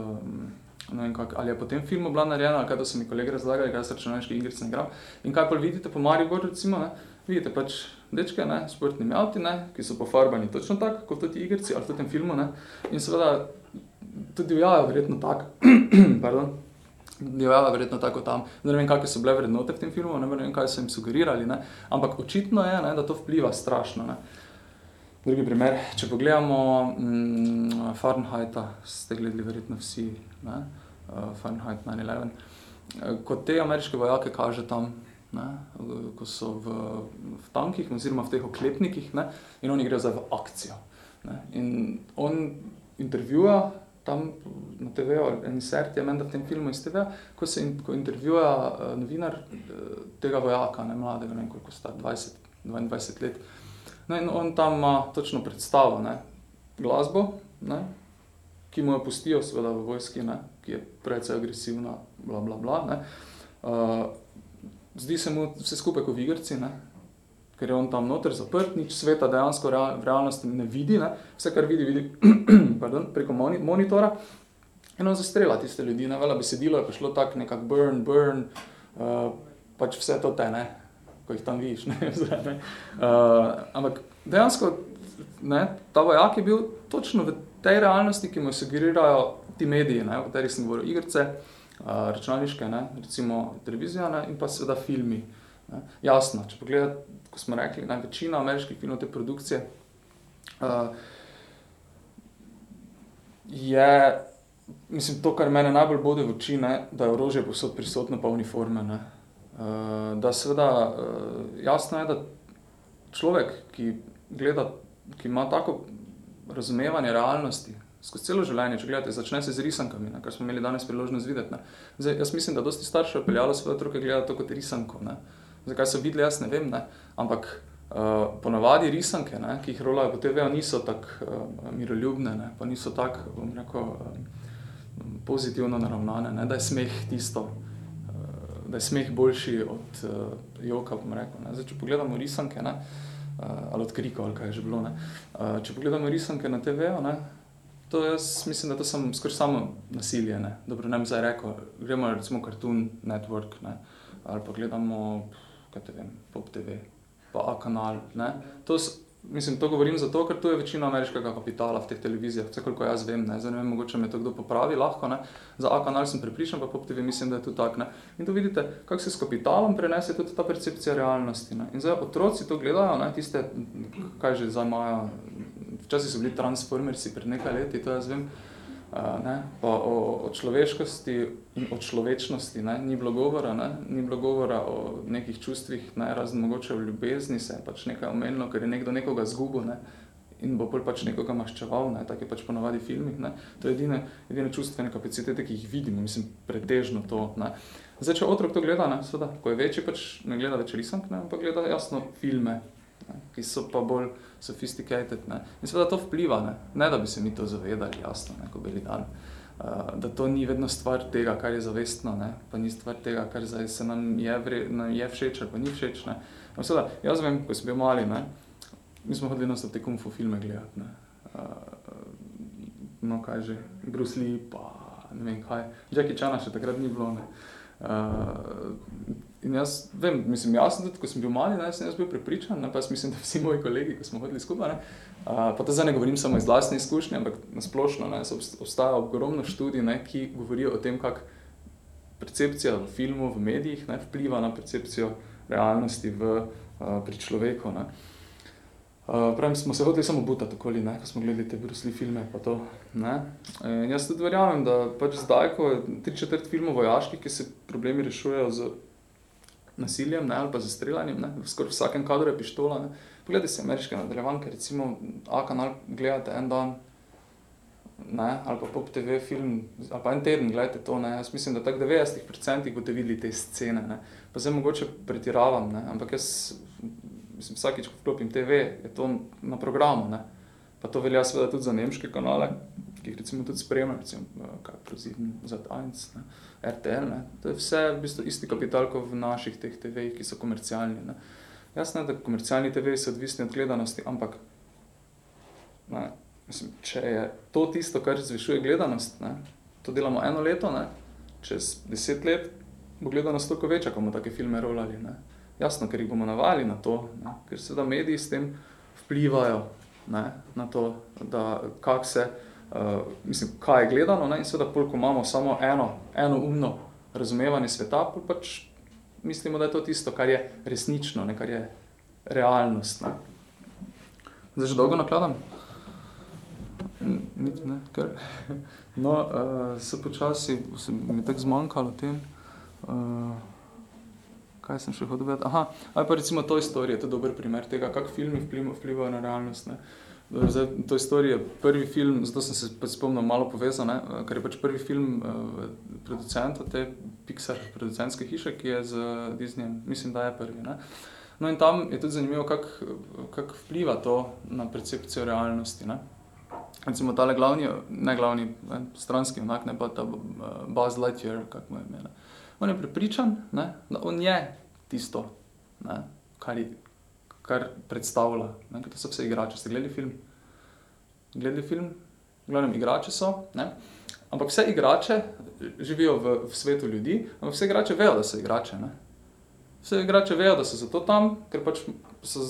ne vem kak, ali je po tem filmu bila narejena, ali kaj to so mi kolegi razlagali, kaj se računalniške igrice ne igra. In kaj pa vidite po Maribor, recimo, ne, vidite pač dečke, ne, sportnimi avti, ne, ki so pofarbani točno tako, kot tudi igrici, ali v tem filmu, ne, in seveda tudi vjajo verjetno tako, pardon, divjala verjetno tako tam. Ne vem, kakve so bile vrednote v tem filmu, ne vem, kaj so jim sugerirali, ne? ampak očitno je, ne, da to vpliva strašno. Ne? Drugi primer, če pogledamo mm, Fahrenheita, ste gledali verjetno vsi, ne? Uh, Fahrenheit 9-11, uh, kot te ameriške vojake kaže tam, ne? ko so v, v tankih oziroma v teh oklepnikih ne? in oni grejo zdaj v akcijo. Ne? In on intervjuja tam na TV-u, en insert je menda v tem filmu iz TV, ko se in, ko intervjuja uh, novinar uh, tega vojaka, ne mladega, ne vem koliko sta, 20, 22 let. No in on tam ima točno predstavo, ne, glasbo, ne, ki mu jo pustijo seveda v vojski, ne, ki je precej agresivna, bla, bla, bla, ne. Uh, zdi se mu vse skupaj kot v igrci, ne, ker je on tam noter zaprt, nič sveta dejansko v realnosti ne vidi, ne? vse, kar vidi, vidi pardon, preko monitora. In on zastrela tiste ljudi, ne? vela besedilo je prišlo tako nekak burn, burn, uh, pač vse to te, ne? ko jih tam vidiš. Ne? ne? Uh, ampak dejansko ne? ta vojak je bil točno v tej realnosti, ki mu sugerirajo ti mediji, ne? o katerih sem govoril, igrce, uh, računalniške, ne? recimo televizija ne? in pa seveda filmi. Ne? Jasno, če pogledate, ko smo rekli, da večina ameriških filmov te produkcije uh, je, mislim, to, kar mene najbolj bode v oči, ne, da je orožje posod prisotno pa uniforme. Ne. Uh, da seveda, uh, jasno je, da človek, ki gleda, ki ima tako razumevanje realnosti, skozi celo življenje, če gledate, začne se z risankami, ne, kar smo imeli danes priložnost videti. Ne. Zdaj, jaz mislim, da dosti staršev peljalo svoje otroke gledati to kot risanko. Ne. Zakaj so videli, jaz ne vem, ne? ampak uh, ponavadi risanke, ne, ki jih rolajo po TV-u, niso tako uh, miroljubne, ne, pa niso tako, bom rekel, uh, pozitivno naravnane, ne, da je smeh tisto, uh, da je smeh boljši od uh, joka, bom rekel. Ne. Zdaj, če pogledamo risanke, ne, uh, ali od krikov, ali kaj je že bilo, ne, uh, če pogledamo risanke na ne, to jaz mislim, da to sem skoraj samo nasilje, ne, dobro, ne bi zdaj rekel, gremo recimo Cartoon Network, ne, ali pa gledamo, kaj te vem, Pop TV, pa A kanal. Ne? To, mislim, to govorim zato, ker tu je večina ameriškega kapitala v teh televizijah, vse koliko jaz vem, ne, zdaj ne vem, mogoče me to kdo popravi, lahko, ne, za A kanal sem pripričan, pa Pop TV mislim, da je to tak, ne. In to vidite, kako se s kapitalom prenese tudi ta percepcija realnosti, ne. In zdaj otroci to gledajo, ne, tiste, kaj že zdaj imajo, včasih so bili transformersi pred nekaj leti, to jaz vem, ne, pa o, o človeškosti in o človečnosti ne, ni bilo govora, ne, ni bilo govora o nekih čustvih, ne, razen mogoče v ljubezni se je pač nekaj omenilo, ker je nekdo nekoga zgubil, ne, in bo bolj pač nekoga maščeval, ne, tako je pač ponavadi v filmih, ne, to je edine, edine čustvene kapacitete, ki jih vidimo, mislim, pretežno to, ne. Zdaj, če otrok to gleda, ne, seveda, ko je večji, pač ne gleda več risank, ne, ampak gleda jasno filme, ne, ki so pa bolj sophisticated. Ne. In seveda to vpliva, ne, ne da bi se mi to zavedali, jasno, ne, ko bili dan. Uh, da to ni vedno stvar tega, kar je zavestno, ne, pa ni stvar tega, kar zdaj se nam je, vre, nam je všeč ali pa ni všeč. Ne. Seveda, jaz vem, ko sem bil mali, ne, mi smo hodili na te kung fu filme gledati. Ne. Uh, no, kaj že, Bruce Lee, pa ne vem kaj. Jackie Chana še takrat ni bilo. Ne. Uh, in jaz vem, mislim, jaz sem tudi, ko sem bil mali, ne, sem jaz bil prepričan, ne, pa jaz mislim, da vsi moji kolegi, ko smo hodili skupaj, ne, uh, pa to zdaj ne govorim samo iz vlastne izkušnje, ampak nasplošno, ne, obstaja ogromno študij, ne, ki govorijo o tem, kak percepcija v filmu, v medijih, ne, vpliva na percepcijo realnosti v, uh, pri človeku, ne. Uh, pravim, smo se hodili samo butati okoli, ne, ko smo gledali te Bruce filme pa to, ne. In jaz tudi verjamem, da pač zdaj, ko je tri četrt filmov vojaških, ki se problemi rešujejo z nasiljem, ne, ali pa z streljanjem, ne, skoraj v vsakem kadru je pištola, ne. Pogledajte si ameriške nadaljevanke, recimo A-kanal gledate en dan, ne, ali pa Pop TV film, ali pa en teden gledajte to, ne. Jaz mislim, da tak 90% boste videli te scene, ne. Pa zdaj mogoče pretiravam, ne, ampak jaz mislim, vsakeč, ko vklopim TV, je to na programu. Ne? Pa to velja seveda tudi za nemške kanale, ki jih recimo tudi spremljam, recimo eh, kaj prozim za Tajnc, RTL. Ne? To je vse v bistvu isti kapital, kot v naših teh TV-jih, ki so komercialni. Ne? Jasno je, da komercialni TV so odvisni od gledanosti, ampak ne, mislim, če je to tisto, kar zvišuje gledanost, ne? to delamo eno leto, ne? čez deset let bo gledanost toliko večja, ko bomo take filme rolali. Ne? Jasno, ker jih bomo navali na to, ne? ker seveda mediji s tem vplivajo ne? na to, da kak se, uh, mislim, kaj je gledano ne? in seveda pol, ko imamo samo eno, eno umno razumevanje sveta, pol pač mislimo, da je to tisto, kar je resnično, ne? kar je realnost. Ne? Zdaj že dolgo nakladam? Niti ne, ker... No, uh, se počasi, se mi tako zmanjkalo tem, uh, kaj sem še hodil vedeti? Aha, ali pa recimo Toy Story je to dober primer tega, kak filmi vplivajo na realnost. Ne? Zdaj, Toy Story je prvi film, zato sem se pač spomnil malo povezal, ne? ker je pač prvi film uh, producenta te Pixar producentske hiše, ki je z Disneyem, mislim, da je prvi. Ne? No in tam je tudi zanimivo, kak, kak vpliva to na percepcijo realnosti. Ne? Recimo tale glavni, ne glavni, ne, stranski onak, ne pa ta uh, Buzz Lightyear, kak mu je ime. On je pripričan, ne, da on je tisto, ne, kar, je, kar predstavlja. Ne, to so vse igrače. Ste gledali film? Gledali film? Gledam, igrače so. Ne. Ampak vse igrače živijo v, v svetu ljudi, ampak vse igrače vejo, da so igrače. Ne. Vse igrače vejo, da so zato tam, ker pač so,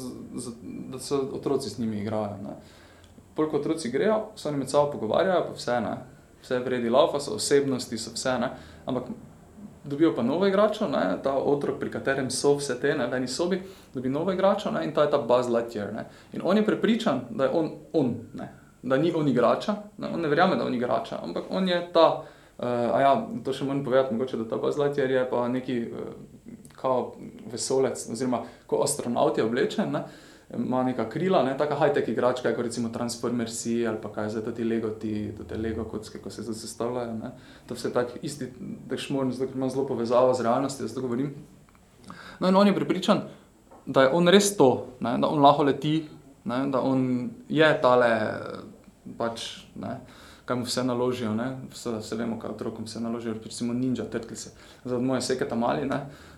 da so otroci z njimi igrajo. Ne. Polko otroci grejo, se oni med sabo pogovarjajo, pa vse, ne. Vse vredi laufa, so osebnosti, so vse, ne. Ampak dobijo pa novo igračo, ne, ta otrok, pri katerem so vse te, ne, v eni sobi, dobi novo igračo ne, in ta je ta Buzz Lightyear. Ne. In on je prepričan, da je on, on ne, da ni on igrača, ne, on ne verjame, da on igrača, ampak on je ta, uh, a ja, to še moram povedati, mogoče, da ta Buzz Lightyear je pa neki uh, kao vesolec, oziroma ko astronaut je oblečen, ne, uh, ima neka krila, ne, taka high-tech igračka, kot recimo Transformers ali pa kaj zdaj ti Lego, ti, te Lego kocke, ko se zdaj sestavljajo, ne. To vse tak isti, tak šmorn, zato ima zelo povezava z realnostjo, zato govorim. No in on je pripričan, da je on res to, ne, da on lahko leti, ne, da on je tale, pač, ne, kaj mu vse naložijo, ne, vse, vse vemo, kaj otrokom vse naložijo, recimo Ninja Turtles, zdaj od moje seke tam mali, ne, uh,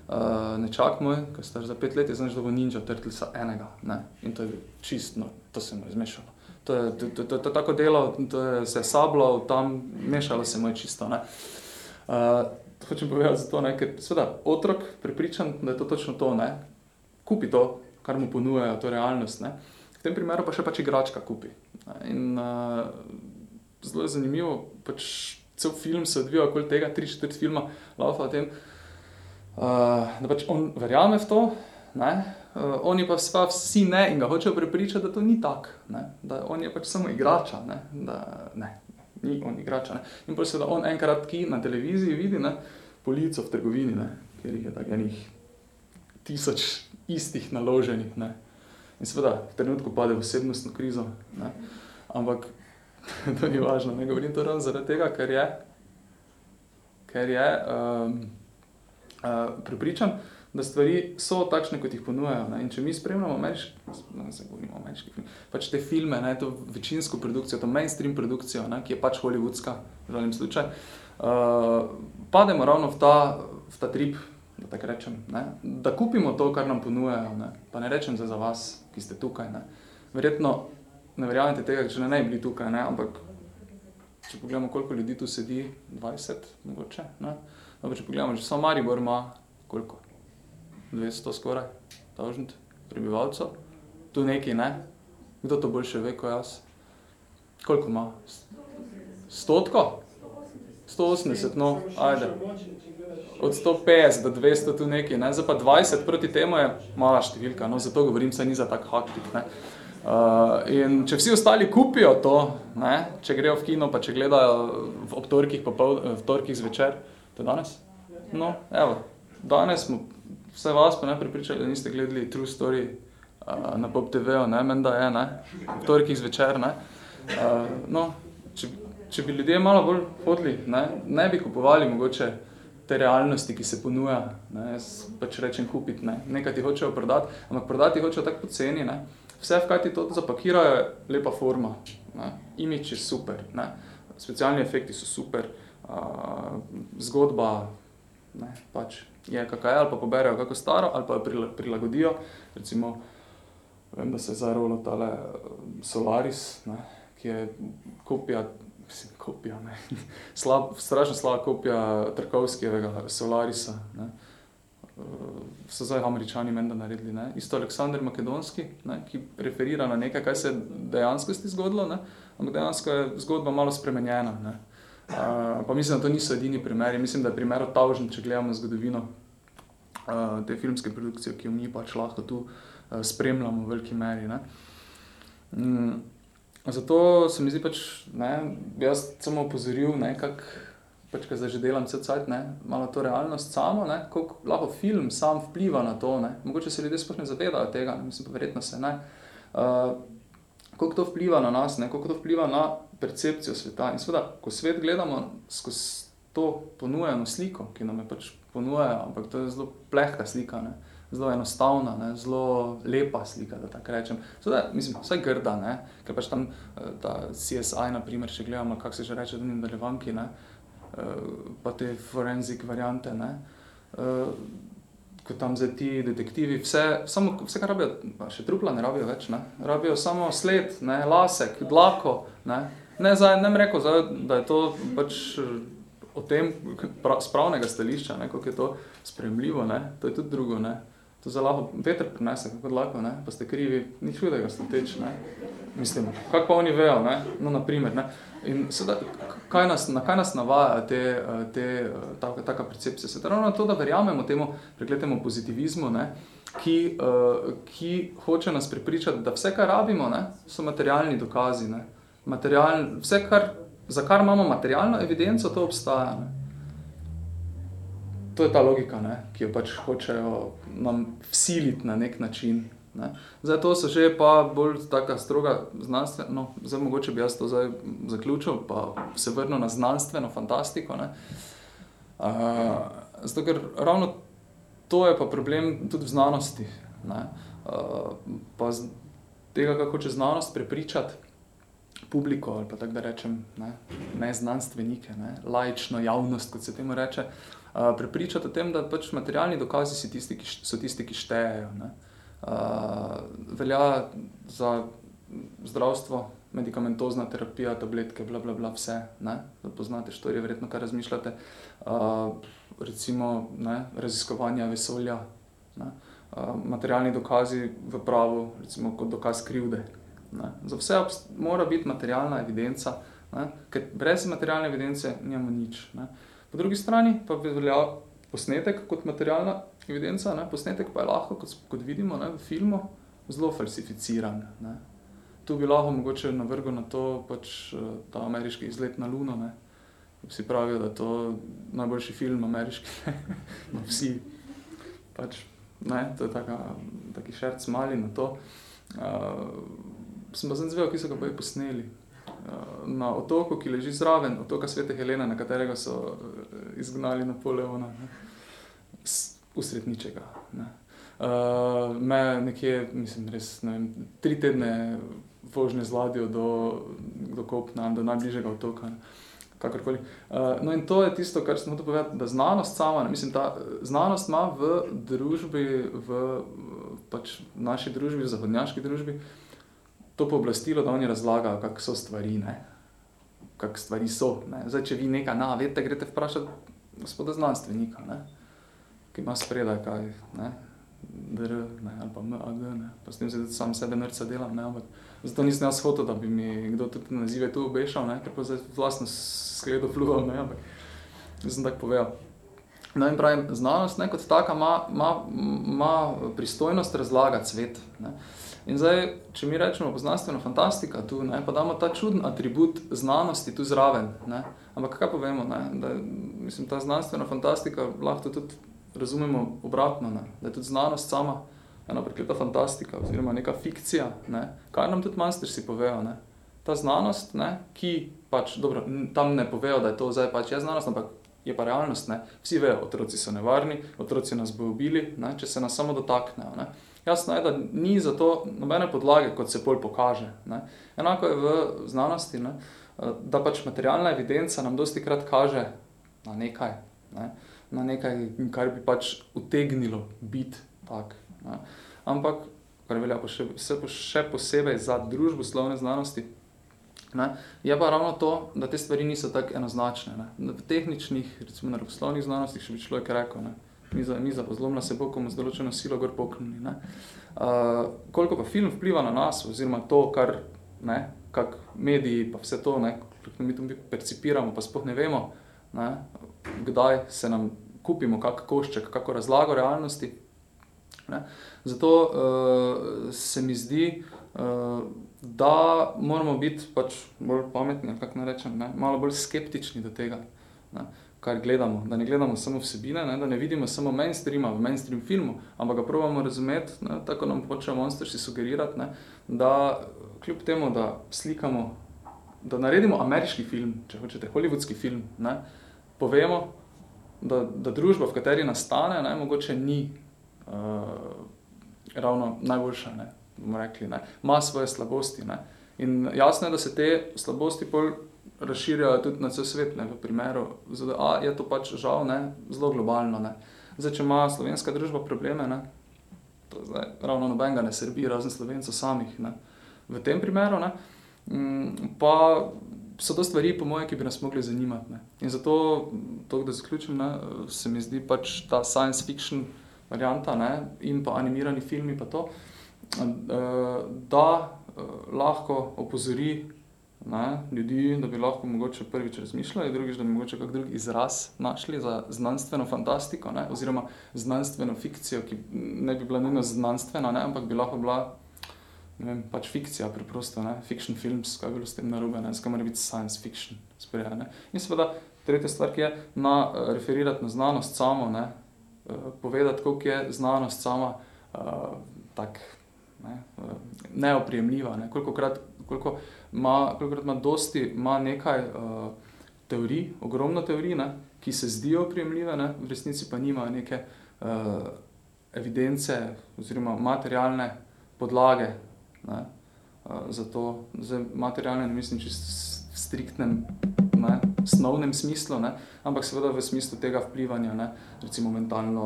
nečak moj, ki star za pet let, je znaš, da bo Ninja Turtlesa enega. Ne? In to je čist, no, to se mu je zmešalo. To je, to, to, to, to tako delo, to je se sablo, tam mešalo se mu je čisto. Uh, hočem povedati zato, ne, ker seveda otrok pripričan, da je to točno to, ne? kupi to, kar mu ponujajo, to realnost. Ne? V tem primeru pa še pač igračka kupi. In uh, zelo je zanimivo, pač cel film se odvija okoli tega, tri četrt filma laufa o tem, uh, uh, da pač on verjame v to, ne? Uh, oni pa sva vsi ne in ga hočejo prepričati, da to ni tako, da on je pač samo igrača, ne? da ne, ni on igrača. Ne? In pa se da on enkrat ki na televiziji vidi ne? polico v trgovini, ne? ker jih je tako enih tisoč istih naloženih. Ne? In seveda v trenutku pade osebnostno krizo, ne? ampak to ni važno, ne govorim to ravno zaradi tega, ker je, ker je um, uh, pripričan, da stvari so takšne, kot jih ponujajo. Ne? In če mi spremljamo ameriški, ne se govorimo o ameriških filmih, pač te filme, ne, to večinsko produkcijo, to mainstream produkcijo, ne, ki je pač hollywoodska, v žalim slučaj, uh, pademo ravno v ta, v ta trip, da tako rečem, ne? da kupimo to, kar nam ponujajo. Ne? Pa ne rečem za, za vas, ki ste tukaj. Ne? Verjetno ne verjamete tega, če ne, ne bi bili tukaj, ne? ampak če pogledamo, koliko ljudi tu sedi, 20, mogoče. Ne? Dobro, če pogledamo, že samo Maribor ima koliko? 200 skoraj, tažnit prebivalcev. Tu neki, ne? Kdo to boljše ve, kot jaz? Koliko ima? Stotko? 180, no, ajde. Od 150 do 200 tu nekaj, ne? Zdaj pa 20 proti temu je mala številka, no, zato govorim, se ni za tak haktik, ne? Uh, in če vsi ostali kupijo to, ne? če grejo v kino, pa če gledajo v obtorkih, popol, v torkih zvečer, to je danes? No, evo, danes smo vse vas pa ne pripričali, da niste gledali True Story uh, na Pop TV-u, ne, men da je, ne, v torkih zvečer, ne. Uh, no, če, če bi ljudje malo bolj hodili, ne, ne bi kupovali mogoče te realnosti, ki se ponuja, ne, jaz pač rečem kupiti, ne, nekaj ti hočejo prodati, ampak prodati hočejo tako poceni, ne, vse, v kaj ti to zapakirajo, lepa forma, ne, imič je super, ne, specialni efekti so super, uh, zgodba, ne, pač, je kakaj, ali pa poberejo kako staro, ali pa jo prilagodijo. Recimo, vem, da se je zarolo tale eh, Solaris, ne, ki je kopija, mislim, kopija, ne, slab, strašno slaba kopija Trkovskega Solarisa, ne. Eh, so zdaj američani menda naredili, ne. Isto Aleksandr Makedonski, ne, ki referira na nekaj, kaj se je dejansko zgodilo, ne, ampak dejansko je zgodba malo spremenjena, ne. Uh, pa mislim, da to niso edini primeri. Mislim, da je primer tavžen, če gledamo zgodovino uh, te filmske produkcije, ki jo mi pač lahko tu uh, spremljamo v veliki meri. Ne. Um, zato se mi zdi pač, ne, jaz samo opozoril, ne, kak, pač, kaj zdaj že delam cel cajt, ne, malo to realnost samo, ne, koliko lahko film sam vpliva na to, ne. Mogoče se ljudje sploh ne zavedajo tega, ne, mislim pa verjetno se ne. Uh, koliko to vpliva na nas, ne, koliko to vpliva na percepcijo sveta. In seveda, ko svet gledamo skozi to ponujeno sliko, ki nam je pač ponujajo, ampak to je zelo plehka slika, ne? zelo enostavna, ne? zelo lepa slika, da tako rečem. Seveda, mislim, vsaj grda, ne? ker pač tam eh, ta CSI, na primer, če gledamo, kako se že reče, da ni nadaljevanki? Eh, pa te forenzik variante, ne? Eh, ko tam zdaj ti detektivi, vse, samo, vse kar rabijo, še trupla ne rabijo več, ne? rabijo samo sled, ne? lasek, dlako, ne? Ne, zdaj, ne rekel, zdaj, da je to pač o tem spravnega stališča, ne, kako je to spremljivo, ne, to je tudi drugo, ne. To za lahko veter prinese, kako lahko, ne, pa ste krivi, nič hudega ste teč, ne. Mislim, kako pa oni vejo, ne, no, naprimer, ne. In sedaj, kaj nas, na kaj nas navaja te, te taka, taka percepcija? Se ravno to, da verjamemo temu prekletemu pozitivizmu, ne, ki, ki hoče nas prepričati, da vse, kar rabimo, ne, so materialni dokazi, ne. Materialni, vse, kar za kar imamo materialno evidenco, to obstaja. Ne. To je ta logika, ne, ki jo pač hočejo nam vsiliti na nek način. Ne. Zdaj, to so že pa bolj taka stroga znanstvena, no, zdaj mogoče bi jaz to zdaj zaključil, pa se vrnil na znanstveno fantastiko. Ne. Uh, zato, ker ravno to je pa problem tudi v znanosti. Ne. Uh, pa z tega, kako hoče znanost prepričati, publiko ali pa tako da rečem, ne, ne znanstvenike, ne, laično javnost, kot se temu reče, uh, prepričati o tem, da pač materialni dokazi tisti, ki, so tisti, ki štejejo. Ne. Uh, velja za zdravstvo, medikamentozna terapija, tabletke, bla, bla, bla, vse, ne, da poznate, što je verjetno, kar razmišljate, uh, recimo ne, raziskovanja vesolja, ne, uh, materialni dokazi v pravu, recimo kot dokaz krivde, Ne. Za vse mora biti materialna evidenca, ne. ker brez materialne evidence nimamo nič. Ne. Po drugi strani pa bi veljal posnetek kot materialna evidenca, ne. posnetek pa je lahko, kot, kot vidimo ne, v filmu, zelo falsificiran. Ne. Tu bi lahko mogoče navrgo na to pač eh, ta ameriški izlet na Luno, ne. Vsi pravijo, da je to najboljši film ameriški, no vsi. Pač, ne, to je taka, taki šerc mali na to. Uh, sem pa zvedel, ki so ga boji posneli. Uh, na otoku, ki leži zraven, otoka Svete Helena, na katerega so uh, izgnali Napoleona. Ne. usred ničega. Ne. Uh, me nekje, mislim, res, ne vem, tri tedne vožnje z ladjo do, do Kopna, do najbližjega otoka. Uh, no, in to je tisto, kar sem hotel povedati, da znanost sama, ne, mislim, ta znanost ima v družbi, v pač naši družbi, v zahodnjaški družbi, to pooblastilo, da oni razlagajo, kako so stvari, kako stvari so. Ne. Zdaj, če vi nekaj na, veste, greste vprašati gospoda znanstvenika, ne, ki ima spredaj kaj. Ne. DR, ne, ali pa MAG, ne, pa s tem se tudi sam sebe nrca delam, ne, ampak zato nisem jaz hotel, da bi mi kdo tudi nazive tu obešal, ne, ker pa zdaj vlastno skledo fluval, ne, ampak sem tako povedal. No in pravim, znanost, ne, kot taka, ima, ima, ima pristojnost razlagati svet, ne. In zdaj, če mi rečemo poznanstveno fantastika tu, ne, pa damo ta čuden atribut znanosti tu zraven, ne, ampak kaj povemo, ne, da, mislim, ta znanstvena fantastika lahko tudi razumemo obratno, ne? da je tudi znanost sama ena prekleta fantastika oziroma neka fikcija, ne? kaj nam tudi manstersi povejo. Ne? Ta znanost, ne? ki pač, dobro, tam ne povejo, da je to zdaj pač je znanost, ampak je pa realnost, ne? vsi vejo, otroci so nevarni, otroci nas bo ubili, ne? če se nas samo dotaknejo. Ne? Jasno je, da ni za to nobene podlage, kot se pol pokaže. Ne? Enako je v znanosti, ne? da pač materialna evidenca nam dosti krat kaže na nekaj. Ne? na nekaj, kar bi pač utegnilo biti tak. Ne. Ampak, kar velja še, še posebej za družbo slovne znanosti, ne, je pa ravno to, da te stvari niso tako enoznačne. Ne. V tehničnih, recimo na slovnih znanostih, še bi človek rekel, ne, miza, miza pozlomna se bo komu z določeno silo gor poknili. Ne. Uh, koliko pa film vpliva na nas, oziroma to, kar ne, kak mediji pa vse to, ne, mi to percipiramo, pa spoh ne vemo, ne, kdaj se nam kupimo kak košček, kako razlago realnosti. Ne. Zato uh, se mi zdi, uh, da moramo biti pač bolj pametni, kako ne rečem, ne, malo bolj skeptični do tega, ne, kar gledamo. Da ne gledamo samo vsebine, ne, da ne vidimo samo mainstreama v mainstream filmu, ampak ga probamo razumeti, ne, tako nam hočejo monstersi sugerirati, ne, da kljub temu, da slikamo, da naredimo ameriški film, če hočete, hollywoodski film, ne, povemo, da, da družba, v kateri nastane, ne, mogoče ni uh, ravno najboljša, ne, bomo rekli, ne, ima svoje slabosti. Ne. In jasno je, da se te slabosti pol razširjajo tudi na cel svet, ne, v primeru ZDA je to pač žal ne, zelo globalno. Ne. Zdaj, če ima slovenska družba probleme, ne, to zdaj ravno nobenega ne srbi, razen slovencev samih. Ne. V tem primeru, ne, pa so to stvari, po moje, ki bi nas mogli zanimati. Ne. In zato, to, da zaključim, ne, se mi zdi pač ta science fiction varianta ne, in pa animirani filmi pa to, da eh, lahko opozori ne, ljudi, da bi lahko mogoče prvič razmišljali, drugič, da bi mogoče kak drug izraz našli za znanstveno fantastiko ne, oziroma znanstveno fikcijo, ki ne bi bila nujno znanstvena, ne, ampak bi lahko bila ne vem, pač fikcija preprosto, ne, fiction films, kaj je bilo s tem narobe, ne, skaj mora biti science fiction spreja, ne. In seveda, tretja stvar, ki je, na, uh, referirati na znanost samo, ne, uh, povedati, koliko je znanost sama uh, tak, ne, neoprijemljiva, ne, koliko krat, koliko ima, koliko ima dosti, ima nekaj uh, teorij, ogromno teorij, ne, ki se zdijo oprijemljive, ne, v resnici pa nimajo neke uh, evidence oziroma materialne podlage Ne? Zato zdaj materialne ne mislim čisto v striktnem, ne, snovnem smislu, ne, ampak seveda v smislu tega vplivanja, ne, recimo mentalno,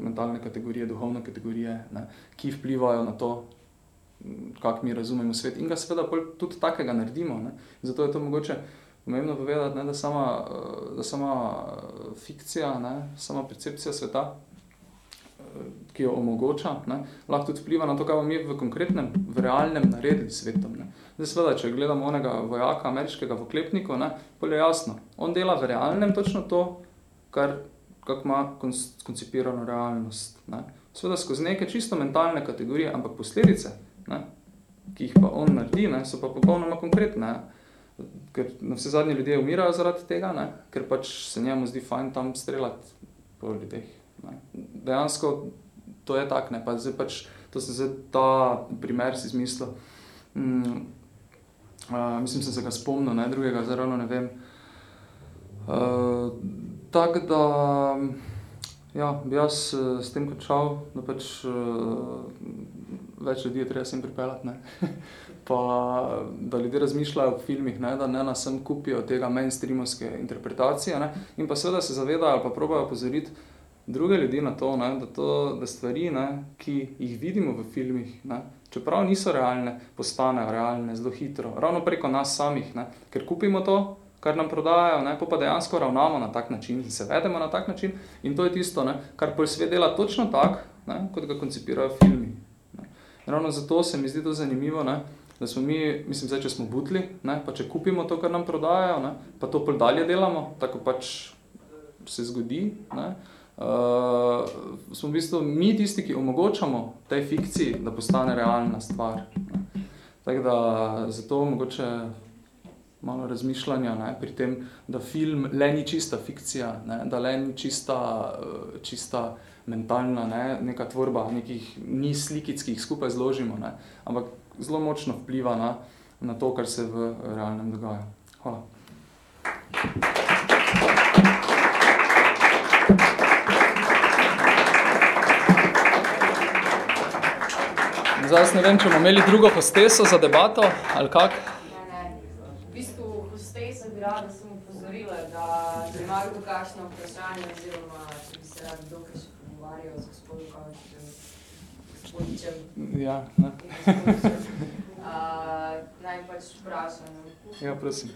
mentalne kategorije, duhovne kategorije, ne, ki vplivajo na to, kako mi razumemo svet in ga seveda tudi takega naredimo. Ne. Zato je to mogoče pomembno povedati, ne, da, sama, da sama fikcija, ne, sama percepcija sveta, ki jo omogoča, ne, lahko tudi vpliva na to, kaj bomo mi v konkretnem, v realnem naredili svetom. Ne. Zdaj, seveda, če gledamo onega vojaka ameriškega v oklepniku, ne, bolj je jasno, on dela v realnem točno to, kar kak ima koncipirano realnost. Ne. Seveda, skozi neke čisto mentalne kategorije, ampak posledice, ne, ki jih pa on naredi, ne, so pa popolnoma konkretne. Ker na vse zadnje ljudje umirajo zaradi tega, ne, ker pač se njemu zdi fajn tam streljati po ljudeh. Ne. Dejansko to je tak, ne, pa zdaj pač, to sem zdaj ta primer si izmislil. Mm, uh, mislim, sem se ga spomnil, ne, drugega zdaj ravno ne vem. Uh, tako da, Ja, bi jaz uh, s tem končal, da pač uh, več ljudi je treba sem pripeljati, pa da ljudje razmišljajo o filmih, ne? da ne nas sem kupijo tega mainstreamovske interpretacije ne? in pa seveda se zavedajo ali pa probajo pozoriti druge ljudi na to, ne? Da, to da stvari, ne? ki jih vidimo v filmih, ne? čeprav niso realne, postanejo realne zelo hitro, ravno preko nas samih, ne? ker kupimo to, kar nam prodajajo, ne, pa dejansko ravnamo na tak način in se vedemo na tak način in to je tisto, ne, kar pol svet dela točno tak, ne, kot ga koncipirajo filmi. Ravno zato se mi zdi to zanimivo, ne, da smo mi, mislim, zdaj, če smo butli, ne, pa če kupimo to, kar nam prodajajo, ne, pa to pol dalje delamo, tako pač se zgodi, ne, uh, smo v bistvu mi tisti, ki omogočamo tej fikciji, da postane realna stvar. Ne. Tako da zato mogoče malo razmišljanja ne, pri tem, da film le ni čista fikcija, ne, da le ni čista, eh, čista mentalna ne, neka tvorba, nekih ni slikic, ki jih skupaj zložimo, ne, ampak zelo močno vpliva na, na to, kar se v realnem dogaja. Hvala. Zdaj, ne vem, če bomo imeli drugo hosteso za debato, ali kak? rada sem upozorila, da ima kdo kakšno vprašanje, oziroma če bi se radi dokaj še pogovarjal z gospodom Kovičem, gospodičem. Ja, ne. Uh, naj pač vprašam. Ja, prosim.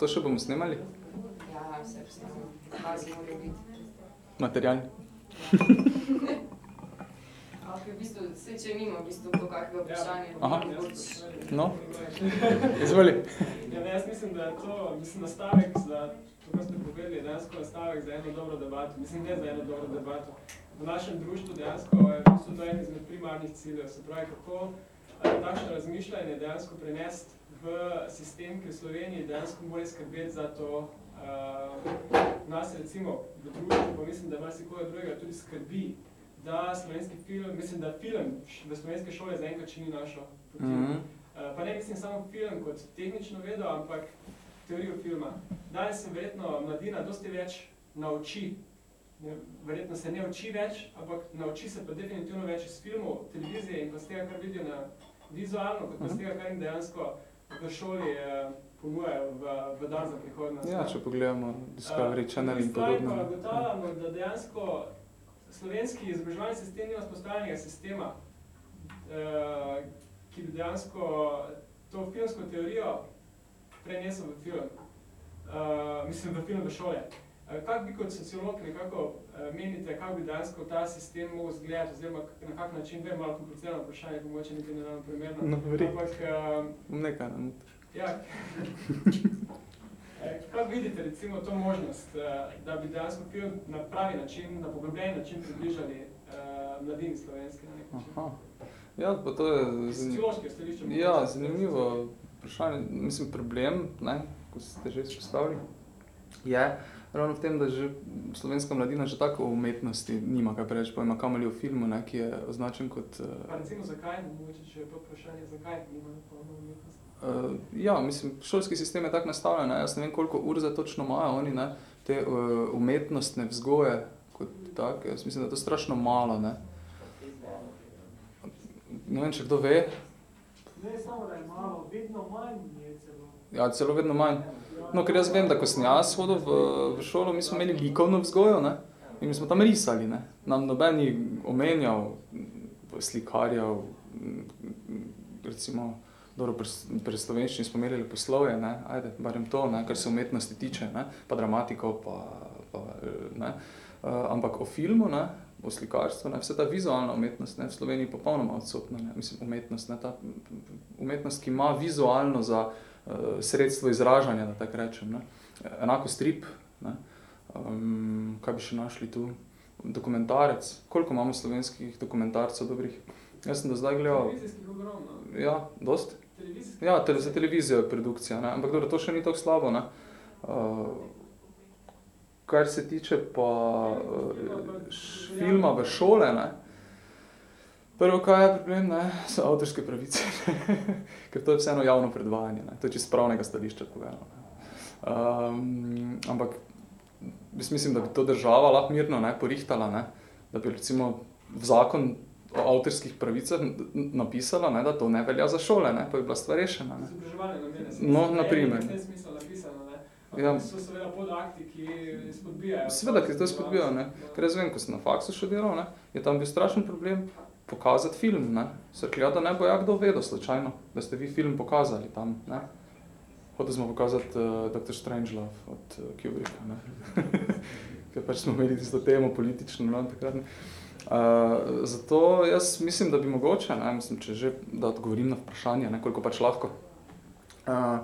To še bomo snemali? Ja, vse snemamo. Kaj se mora biti? Material. Okay, v bistvu, vse, če nima v bistvu to kakega vprašanja. Aha. No, izvoli. Ja, ne, jaz mislim, da je to, mislim, nastavek za, to, kar ste povedali, dejansko nastavek za eno dobro debato. Mislim, ne za eno dobro debato. V našem društvu dejansko je to en izmed primarnih ciljev. Se pravi, kako eh, takšno razmišljanje dejansko prenesti v sistem, ki v Sloveniji dejansko mora skrbeti za to. Uh, nas recimo v društvu, pa mislim, da marsi koja drugega tudi skrbi, da slovenski film, mislim, da film v slovenske šole zaenkrat še ni našo poti. Mm -hmm. Eh, pa ne mislim samo film kot tehnično vedo, ampak teorijo filma. Danes se verjetno mladina dosti več nauči, verjetno se ne uči več, ampak nauči se pa definitivno več iz filmov, televizije in pa z tega, kar vidijo na vizualno, kot pa z mhm. tega, kar jim dejansko v šoli eh, ponujajo v, v dan za prihodnost. Ja, če pogledamo Discovery uh, Channel in podobno. Pa gotavamo, da dejansko slovenski izobraževalni sistem nima spostavljenega sistema, uh, ki bi dejansko to filmsko teorijo prenesel v film. Uh, mislim, v film v šole. Uh, kak bi kot sociolog nekako uh, menite, kako bi dejansko ta sistem mogel zgledati, oziroma na kak način, to je malo komplicirano vprašanje, ko moče nekaj nedavno primerno. No. Ampak, uh, nekaj, ne. Ja. Kako vidite recimo to možnost, da bi dejansko film na pravi način, na poglobljen način približali uh, mladini slovenski na nek način? Aha. Ja, pa to je zanimivo. Ja, zanimivo vprašanje. Mislim, problem, ne, ko ste že izpostavili, je ravno v tem, da že slovenska mladina že tako v umetnosti nima kaj preveč pojma, kam ali v filmu, ne, ki je označen kot... Uh, pa recimo, zakaj, mogoče, če je to vprašanje, zakaj nima pojma umetnosti? Uh, ja, mislim, šolski sistem je tak nastavljen, ne, jaz ne vem, koliko ur za točno imajo oni, ne, te uh, umetnostne vzgoje kot tak, jaz mislim, da je to strašno malo, ne. Ne vem, če kdo ve. Ne, samo da je malo, vedno manj je celo. Ja, celo vedno manj. No, ker jaz vem, da ko sem jaz hodil v, v šolo, mi smo imeli likovno vzgojo, ne? In mi smo tam risali, ne? Nam noben ni omenjal, slikarjal, recimo, dobro, pri, slovenščini smo imeli poslovje, ne? Ajde, barem to, ne? Kar se umetnosti tiče, ne? Pa dramatiko, pa, pa ne? Uh, ampak o filmu, ne? V slikarstvu, ne, vse ta vizualna umetnost, ne, v Sloveniji popolnoma odsotna, ne, mislim, umetnost, ne, ta umetnost, ki ima vizualno za uh, sredstvo izražanja, da tako rečem, ne, enako strip, ne, um, kaj bi še našli tu, dokumentarec, koliko imamo slovenskih dokumentarcev dobrih, jaz sem do zdaj gledal... Televizijskih ogromno. Ja, dost? Ja, te, za televizijo je produkcija, ne, ampak dobro, to še ni tako slabo, ne, uh, kar se tiče pa uh, filma v šole, ne, prvo, kaj je problem, ne, so avtorske pravice, ker to je vseeno javno predvajanje, ne, to je čisto pravnega stališča povedano. Um, ampak jaz mislim, da bi to država lahko mirno ne, porihtala, ne, da bi recimo v zakon o avtorskih pravicah napisala, ne, da to ne velja za šole, ne, pa bi bila stvar rešena. Ne. No, mislim, Ja. So seveda podakti, ki spodbijajo. Seveda, ki to spodbijajo, ne. Ker jaz vem, ko sem na faksu še delal, ne, je tam bil strašen problem pokazati film, ne. Se rekli, ja, da ne bo ja kdo vedel slučajno, da ste vi film pokazali tam, ne. Hotel smo pokazati uh, Dr. Strangelove od uh, Kubricka, ne. Ker pač smo imeli tisto temo politično, no, takrat, ne. Uh, zato jaz mislim, da bi mogoče, ne, mislim, če že, da odgovorim na vprašanje, ne, koliko pač lahko, uh,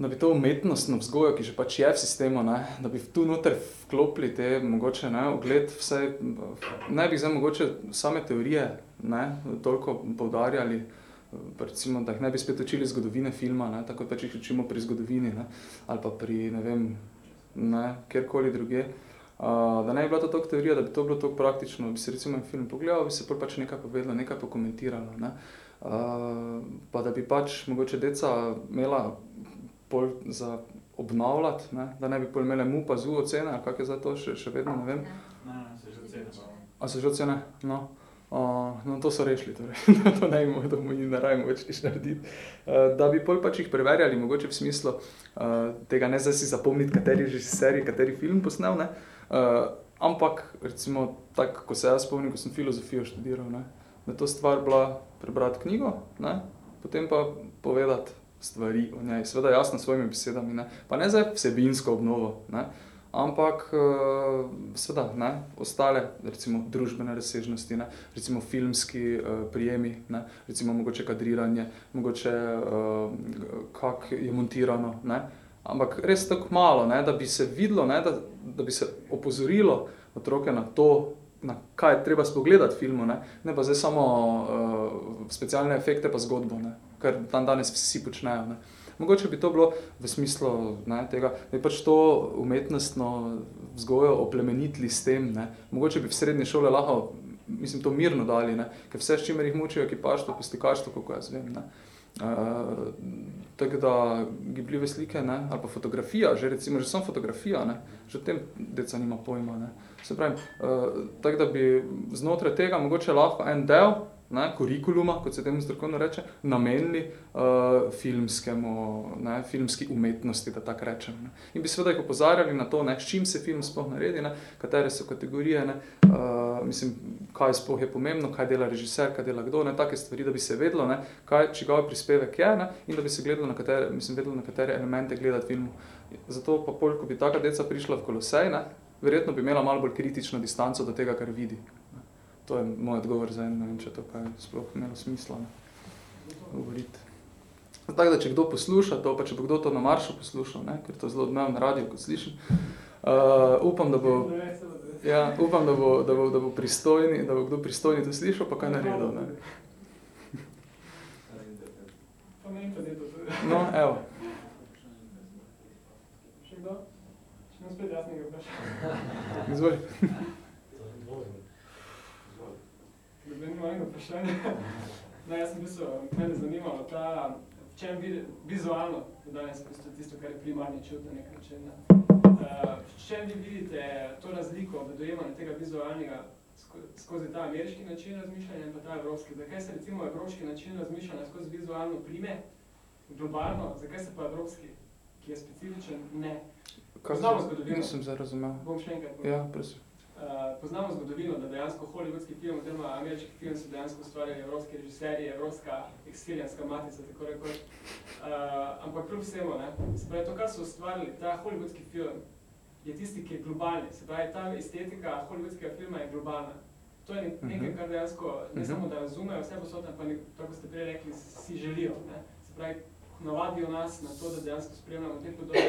da bi to umetnostno vzgojo, ki že pač je v sistemu, ne, da bi tu noter vklopili te mogoče ne, ogled vse, ne bi zdaj mogoče same teorije ne, toliko poudarjali, pa recimo, da jih ne bi spet učili zgodovine filma, ne, tako pač jih učimo pri zgodovini, ne, ali pa pri, ne vem, ne, kjerkoli druge. Uh, da ne bi bila to toliko teorija, da bi to bilo toliko praktično, bi se recimo en film pogledal, bi se pol pač nekaj povedalo, nekaj pokomentiralo, ne. Uh, pa da bi pač mogoče deca imela pol za obnavljati, ne? da ne bi pol imele mu pa zu ocene, ali kak je zdaj to še, še vedno, ne vem. Ne, ne, se že ocene pa. A se že ocene? No. Uh, no, to so rešili, torej. to ne bomo, da mu ne rajmo več nič narediti. Uh, da bi pol pač jih preverjali, mogoče v smislu uh, tega, ne zdaj si zapomniti, kateri režiserji, kateri film posnel, ne? Uh, ampak, recimo, tako, ko se jaz spomnim, ko sem filozofijo študiral, ne? da to stvar bila prebrati knjigo, ne? potem pa povedati stvari o njej, seveda jasno s svojimi besedami, ne? pa ne zdaj vsebinsko obnovo, ne? ampak uh, seveda ne? ostale, recimo družbene razsežnosti, ne? recimo filmski uh, prijemi, ne? recimo mogoče kadriranje, mogoče uh, kak je montirano, ne? ampak res tako malo, ne? da bi se videlo, ne? Da, da bi se opozorilo otroke na to, na kaj je treba spogledati filmu, ne, ne pa zdaj samo uh, specialne efekte pa zgodbo, ne, kar dan danes vsi počnejo. Ne. Mogoče bi to bilo v smislu ne, tega, da bi pač to umetnostno vzgojo oplemenitili s tem, ne. mogoče bi v srednje šole lahko, mislim, to mirno dali, ne, ker vse, s čimer jih mučijo, kipaštvo, poslikaštvo, kako jaz vem, ne. Uh, tako da gibljive slike, ne, ali pa fotografija, že recimo, že samo fotografija, ne, že o tem deca nima pojma, ne. Se pravi, uh, tako da bi znotraj tega mogoče lahko en del ne, kurikuluma, kot se temu strokovno reče, namenili uh, filmskemu, ne, filmski umetnosti, da tako rečem. Ne. In bi seveda jih opozarjali na to, ne, s čim se film sploh naredi, ne, katere so kategorije, ne, uh, mislim, kaj sploh je pomembno, kaj dela režiser, kaj dela kdo, ne, take stvari, da bi se vedelo, ne, kaj čigav prispevek je, ne, in da bi se gledalo na katere, mislim, vedelo, na katere elemente gledati filmu. Zato pa pol, ko bi taka deca prišla v kolosej, ne, verjetno bi imela malo bolj kritično distanco do tega, kar vidi. To je moj odgovor za en, ne vem, če to kaj sploh imelo smisla ne, govoriti. Tako da, če kdo posluša to, pa če bo kdo to na maršu poslušal, ne, ker to zelo odmevam na radiju, kot slišim, uh, upam, da bo, ja, upam, da bo, da bo, da bo pristojni, da bo kdo pristojni to slišal, pa kaj naredil, ne. No, evo. Še kdo? Še nam spet jasnega vprašanja. Izvoli. Da ni mojega vprašanja. Ne, jaz sem mislil, mene zanimalo ta, v čem vidi, vizualno, da danes je tisto, kar je primarni čut na nek način. Ne. Uh, v čem vi vidite to razliko v dojemanju tega vizualnega sko- skozi ta ameriški način razmišljanja in pa ta evropski? Zakaj se recimo evropski način razmišljanja skozi vizualno prime globalno, zakaj se pa evropski, ki je specifičen, ne? Poznamo zgodovino. Nisem zdaj razumel. Bom še enkrat povedal. Ja, prosim. Uh, poznamo zgodovino, da dejansko hollywoodski film oziroma ameriški film so dejansko ustvarjali evropski režiserji, evropska eksperienska matica, tako rekoč. Uh, ampak kljub vsemu, ne, se pravi, to, kar so ustvarili, ta hollywoodski film, je tisti, ki je globalni. Se pravi, ta estetika hollywoodskega filma je globalna. To je nek- nekaj, Mhm. kar dejansko ne Mhm. samo, da razumejo vse posod, ampak tako ste prej rekli, si želijo. Ne. Se pravi, navadijo nas na to, da dejansko spremljamo te podobe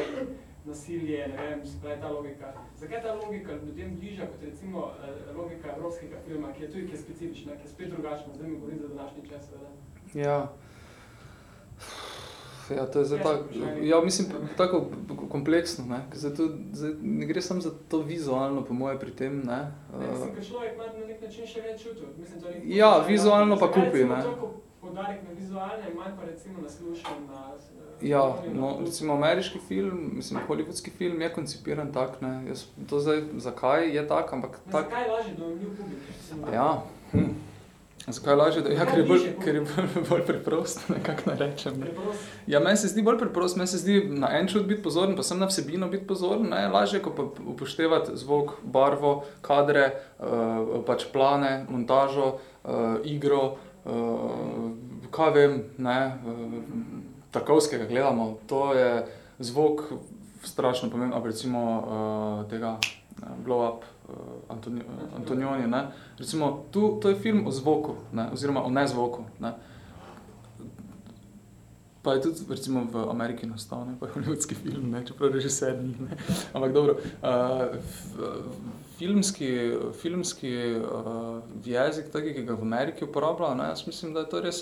nasilje, ne vem, se pravi ta logika. Zakaj ta logika ljudem bližja kot recimo eh, logika evropskega filma, ki je tudi, ki je specifična, ki je spet drugačna, zdaj mi govorim za današnji čas, seveda. Ja. Ja, to je zdaj tako, ja, mislim, tako kompleksno, ne, zdaj to, zdaj ne gre samo za to vizualno, po moje, pri tem, ne. Ne, mislim, ker človek ima na nek način še več čutil. Mislim, to ni Ja, vizualno pa kupi, ne. toliko poudarek na vizualne, manj pa recimo na slušan, na... eh, Ja, no, recimo ameriški film, mislim, hollywoodski film je koncipiran tak, ne, jaz, to zdaj, zakaj je tak, ampak Ne, tak, Zakaj je lažje dojemljiv če se ne- ja, hm. zakaj je lažje, da, ja, ker je bolj, ker je bolj, bolj preprosto, nekako ne rečem, ne. Ja, meni se zdi bolj preprosto, meni se zdi na en čut biti pozoren, pa sem na vsebino biti pozoren, ne, lažje, ko pa upoštevati zvok, barvo, kadre, uh, pač plane, montažo, uh, igro, uh, kaj vem, ne, uh, Tarkovskega gledamo, to je zvok strašno pomembno, ali recimo uh, tega uh, Blow Up, uh, Antoni, uh, Antonioni, ne, recimo tu, to je film o zvoku, ne, oziroma o nezvoku, ne, Pa je tudi recimo v Ameriki nastal, ne, pa je hollywoodski film, ne, čeprav ni, ne. Ampak dobro, uh, filmski, filmski uh, jezik, taki, ki ga v Ameriki uporabljajo, ne, jaz mislim, da je to res,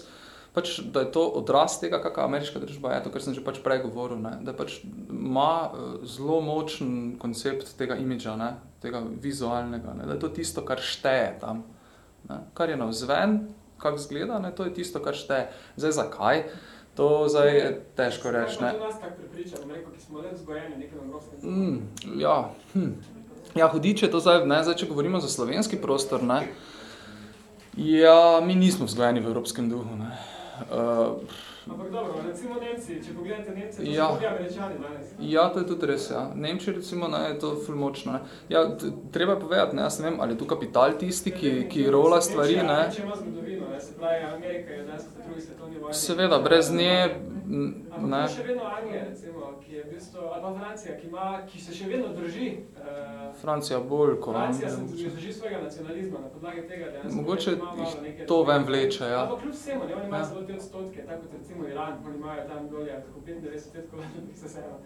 pač, da je to odraz tega, kakva ameriška družba je, to, kar sem že pač prej govoril, ne, da pač ima uh, zelo močen koncept tega imidža, ne, tega vizualnega, ne, da je to tisto, kar šteje tam, ne, kar je navzven, kako zgleda, ne, to je tisto, kar šteje. Zdaj, zakaj? To zdaj je težko reči, ne. Kaj pa to nas tako prepriča, bom rekel, ki smo le vzgojeni v nekem evropskem Mm, ja, hm. Ja, hudiče, to zdaj, ne, zdaj, če govorimo za slovenski prostor, ne, ja, mi nismo vzgojeni v evropskem duhu, ne. Uh, Ampak dobro, recimo Nemci, če pogledate Nemce, to Ja. so tudi američani danes. ja, to je tudi res, ja. Nemčiji recimo, ne, je to ful močno, ne. Ja, treba je povedati, ne, jaz ne vem, ali je tu kapital tisti, ki, ki rola stvari, ne. Nemčija ima zgodovino, ne, se pravi, Amerika je danes v drugi svetovni vojni. Seveda, brez nje, Ampak ne. to je še vedno Anglija, recimo, ki je v bistvu, ali pa Francija, ki, ima, ki se še vedno drži. Uh, Francija bolj, ko Francija se drži svojega nacionalizma na podlagi tega, dejansko. Mogoče ima malo jih to ven vleče, ja. Ampak kljub vsemu, ne, oni imajo Ja. zelo te odstotke, tako kot recimo Iran, oni imajo tam dolje tako 95 odstotkov, ki se sejo.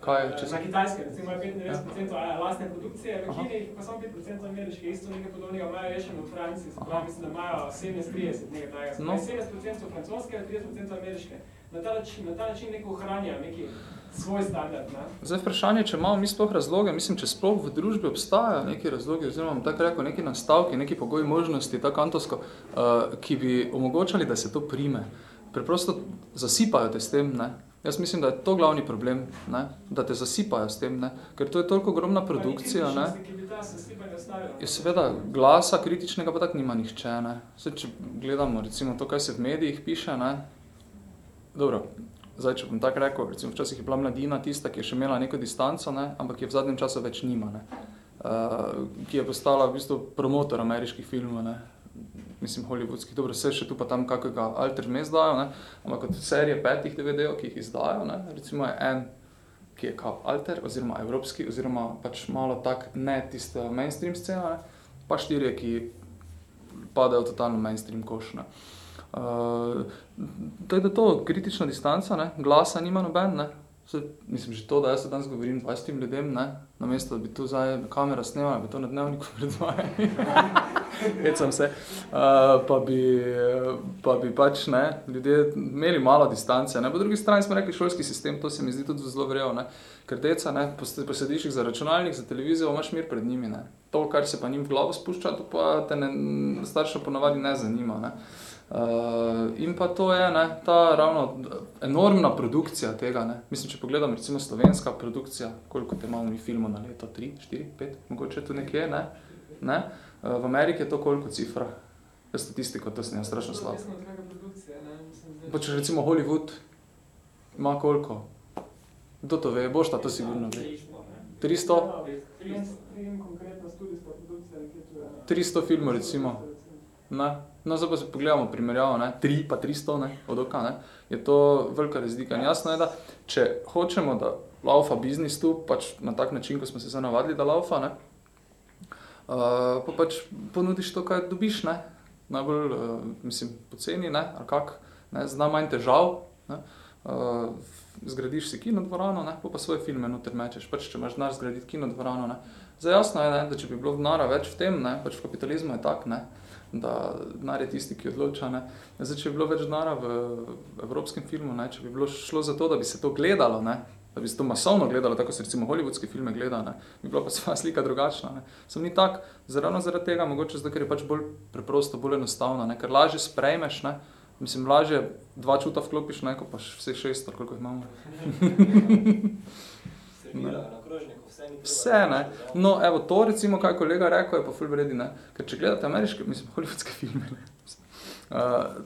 Kaj, če Na se... Kitajskem, recimo imajo 95% ja. lastne produkcije, v. Kini pa samo 5% ameriške, isto nekaj podobnega imajo rešeno v Franciji, pravi, mislim, da imajo 70-30 nekaj takega. No. No. 70% francoske, 30% ameriške. Na ta način, na ta način neko ohranja neki svoj standard, ne? Zdaj vprašanje, če imamo mi sploh razloge, mislim, če sploh v družbi obstajajo neki razlogi, oziroma tako rekel, neki nastavki, neki pogoji možnosti, tako antovsko, uh, ki bi omogočali, da se to prime. Preprosto zasipajo te s tem, ne. Jaz mislim, da je to glavni problem, ne? da te zasipajo s tem, ne? ker to je toliko ogromna produkcija. Ne? Je seveda glasa kritičnega pa tako nima nihče. Ne? Zdaj, če gledamo recimo to, kaj se v medijih piše, ne? dobro, zdaj, če bom tako rekel, recimo včasih je bila mladina tista, ki je še imela neko distanco, ne? ampak je v zadnjem času več nima, ne? Uh, ki je postala v bistvu promotor ameriških filmov, ne? Mislim hollywoodskih, dobro, vse še tu pa tam kakega alter vmes dajo, ne? ampak od serije petih DVD-ov, ki jih izdajo, ne? recimo je en, ki je kao alter, oziroma evropski, oziroma pač malo tak, ne tista mainstream scena, ne? pa štirje, ki padajo totalno mainstream koš. Ne? Uh, je da to, kritična distanca, ne? glasa nima noben, ne? Se, mislim, že to, da jaz danes govorim 20 ljudem, ne? namesto, da bi tu zdaj kamera snemala, bi to na dnevniku predvajali. Hecam se. Uh, pa, bi, pa bi pač ne, ljudje imeli malo distance. Ne? Po drugi strani smo rekli šolski sistem, to se mi zdi tudi zelo vrelo. Ne? Ker deca, ne, pos- posediš jih za računalnik, za televizijo, imaš mir pred njimi. Ne? To, kar se pa njim v glavo spušča, to pa te ne, starša ponavadi ne zanima. Ne? Uh, in pa to je ne, ta ravno enormna produkcija tega. Ne. Mislim, če pogledam recimo slovenska produkcija, koliko te imamo mi filmov na leto, 3, 4, 5, mogoče tu nekje, ne? Ne? Uh, v Ameriki je to koliko cifra? Statistiko, to sem jaz strašno slab. Odvisno od kakšne produkcije, ne, mislim, zdaj- Pa če recimo Hollywood ima koliko? Kdo to ve? Boš ta to sigurno ve. 300? Vem, vem konkretno studijska produkcija, nekje tu je. 300 filmov recimo. Ne? No, zdaj pa se pogledamo primerjavo, ne? 3 pa 300 ne? od oka, ne? je to velika razlika. In jasno je, da če hočemo, da laufa biznis tu, pač na tak način, ko smo se navadili, da laufa, ne? Uh, pa pač ponudiš to, kaj dobiš, ne? najbolj, uh, mislim, poceni, ne? ali kak, ne? zna manj težav, ne? Uh, zgradiš si kinodvorano, ne? pa pa svoje filme noter mečeš, pač če imaš denar zgraditi kinodvorano, ne? Zdaj jasno je, ne? da če bi bilo denara več v tem, ne? pač v kapitalizmu je tak, ne? Da denar je tisti, ki odloča. Ne? Zdaj, če bi bilo več denara v, v evropskem filmu, ne? če bi bilo šlo za to, da bi se to gledalo, ne? da bi se to masovno gledalo, tako se recimo hollywoodske filme gleda, ne? bi bila pa svoja slika drugačna. Ne? Sem ni tak, ravno zaradi tega, mogoče zato, ker je pač bolj preprosto, bolj enostavno, ne? ker lažje sprejmeš, ne? Mislim, lažje dva čuta vklopiš, ne, ko pa vseh šest, koliko jih imamo. Na krožniku, vse ni treba. Vse, ne. No, evo, to recimo, kaj kolega rekel, je pa ful vredi, ne. Ker če gledate ameriške, mislim, hollywoodske filme, ne. Uh,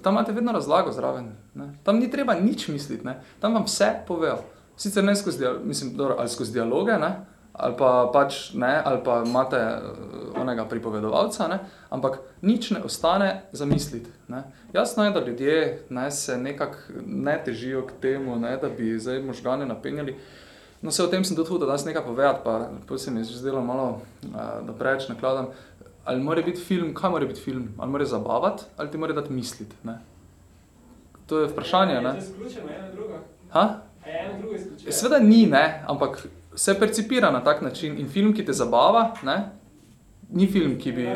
tam imate vedno razlago zraven, ne. Tam ni treba nič misliti, ne. Tam vam vse povejo. Sicer ne skozi, mislim, dobro, ali skozi dialoge, ne, ali pa pač, ne, ali pa imate uh, onega pripovedovalca, ne, ampak nič ne ostane za misliti, ne. Jasno je, da ljudje, ne, se nekako ne težijo k temu, ne, da bi zdaj možgane napenjali, No, se o tem sem tudi hotel danes nekaj povedati, pa potem se mi je zdelo malo, uh, da preveč nakladam. Ali mora biti film, kaj mora biti film? Ali mora zabavati, ali ti mora dati misliti, ne? To je vprašanje, Je ne? to izključeno, eno drugo? Ha? A je eno drugo izključeno? Sveda ni, ne, ampak se percipira na tak način in film, ki te zabava, ne, ni film, ki bi,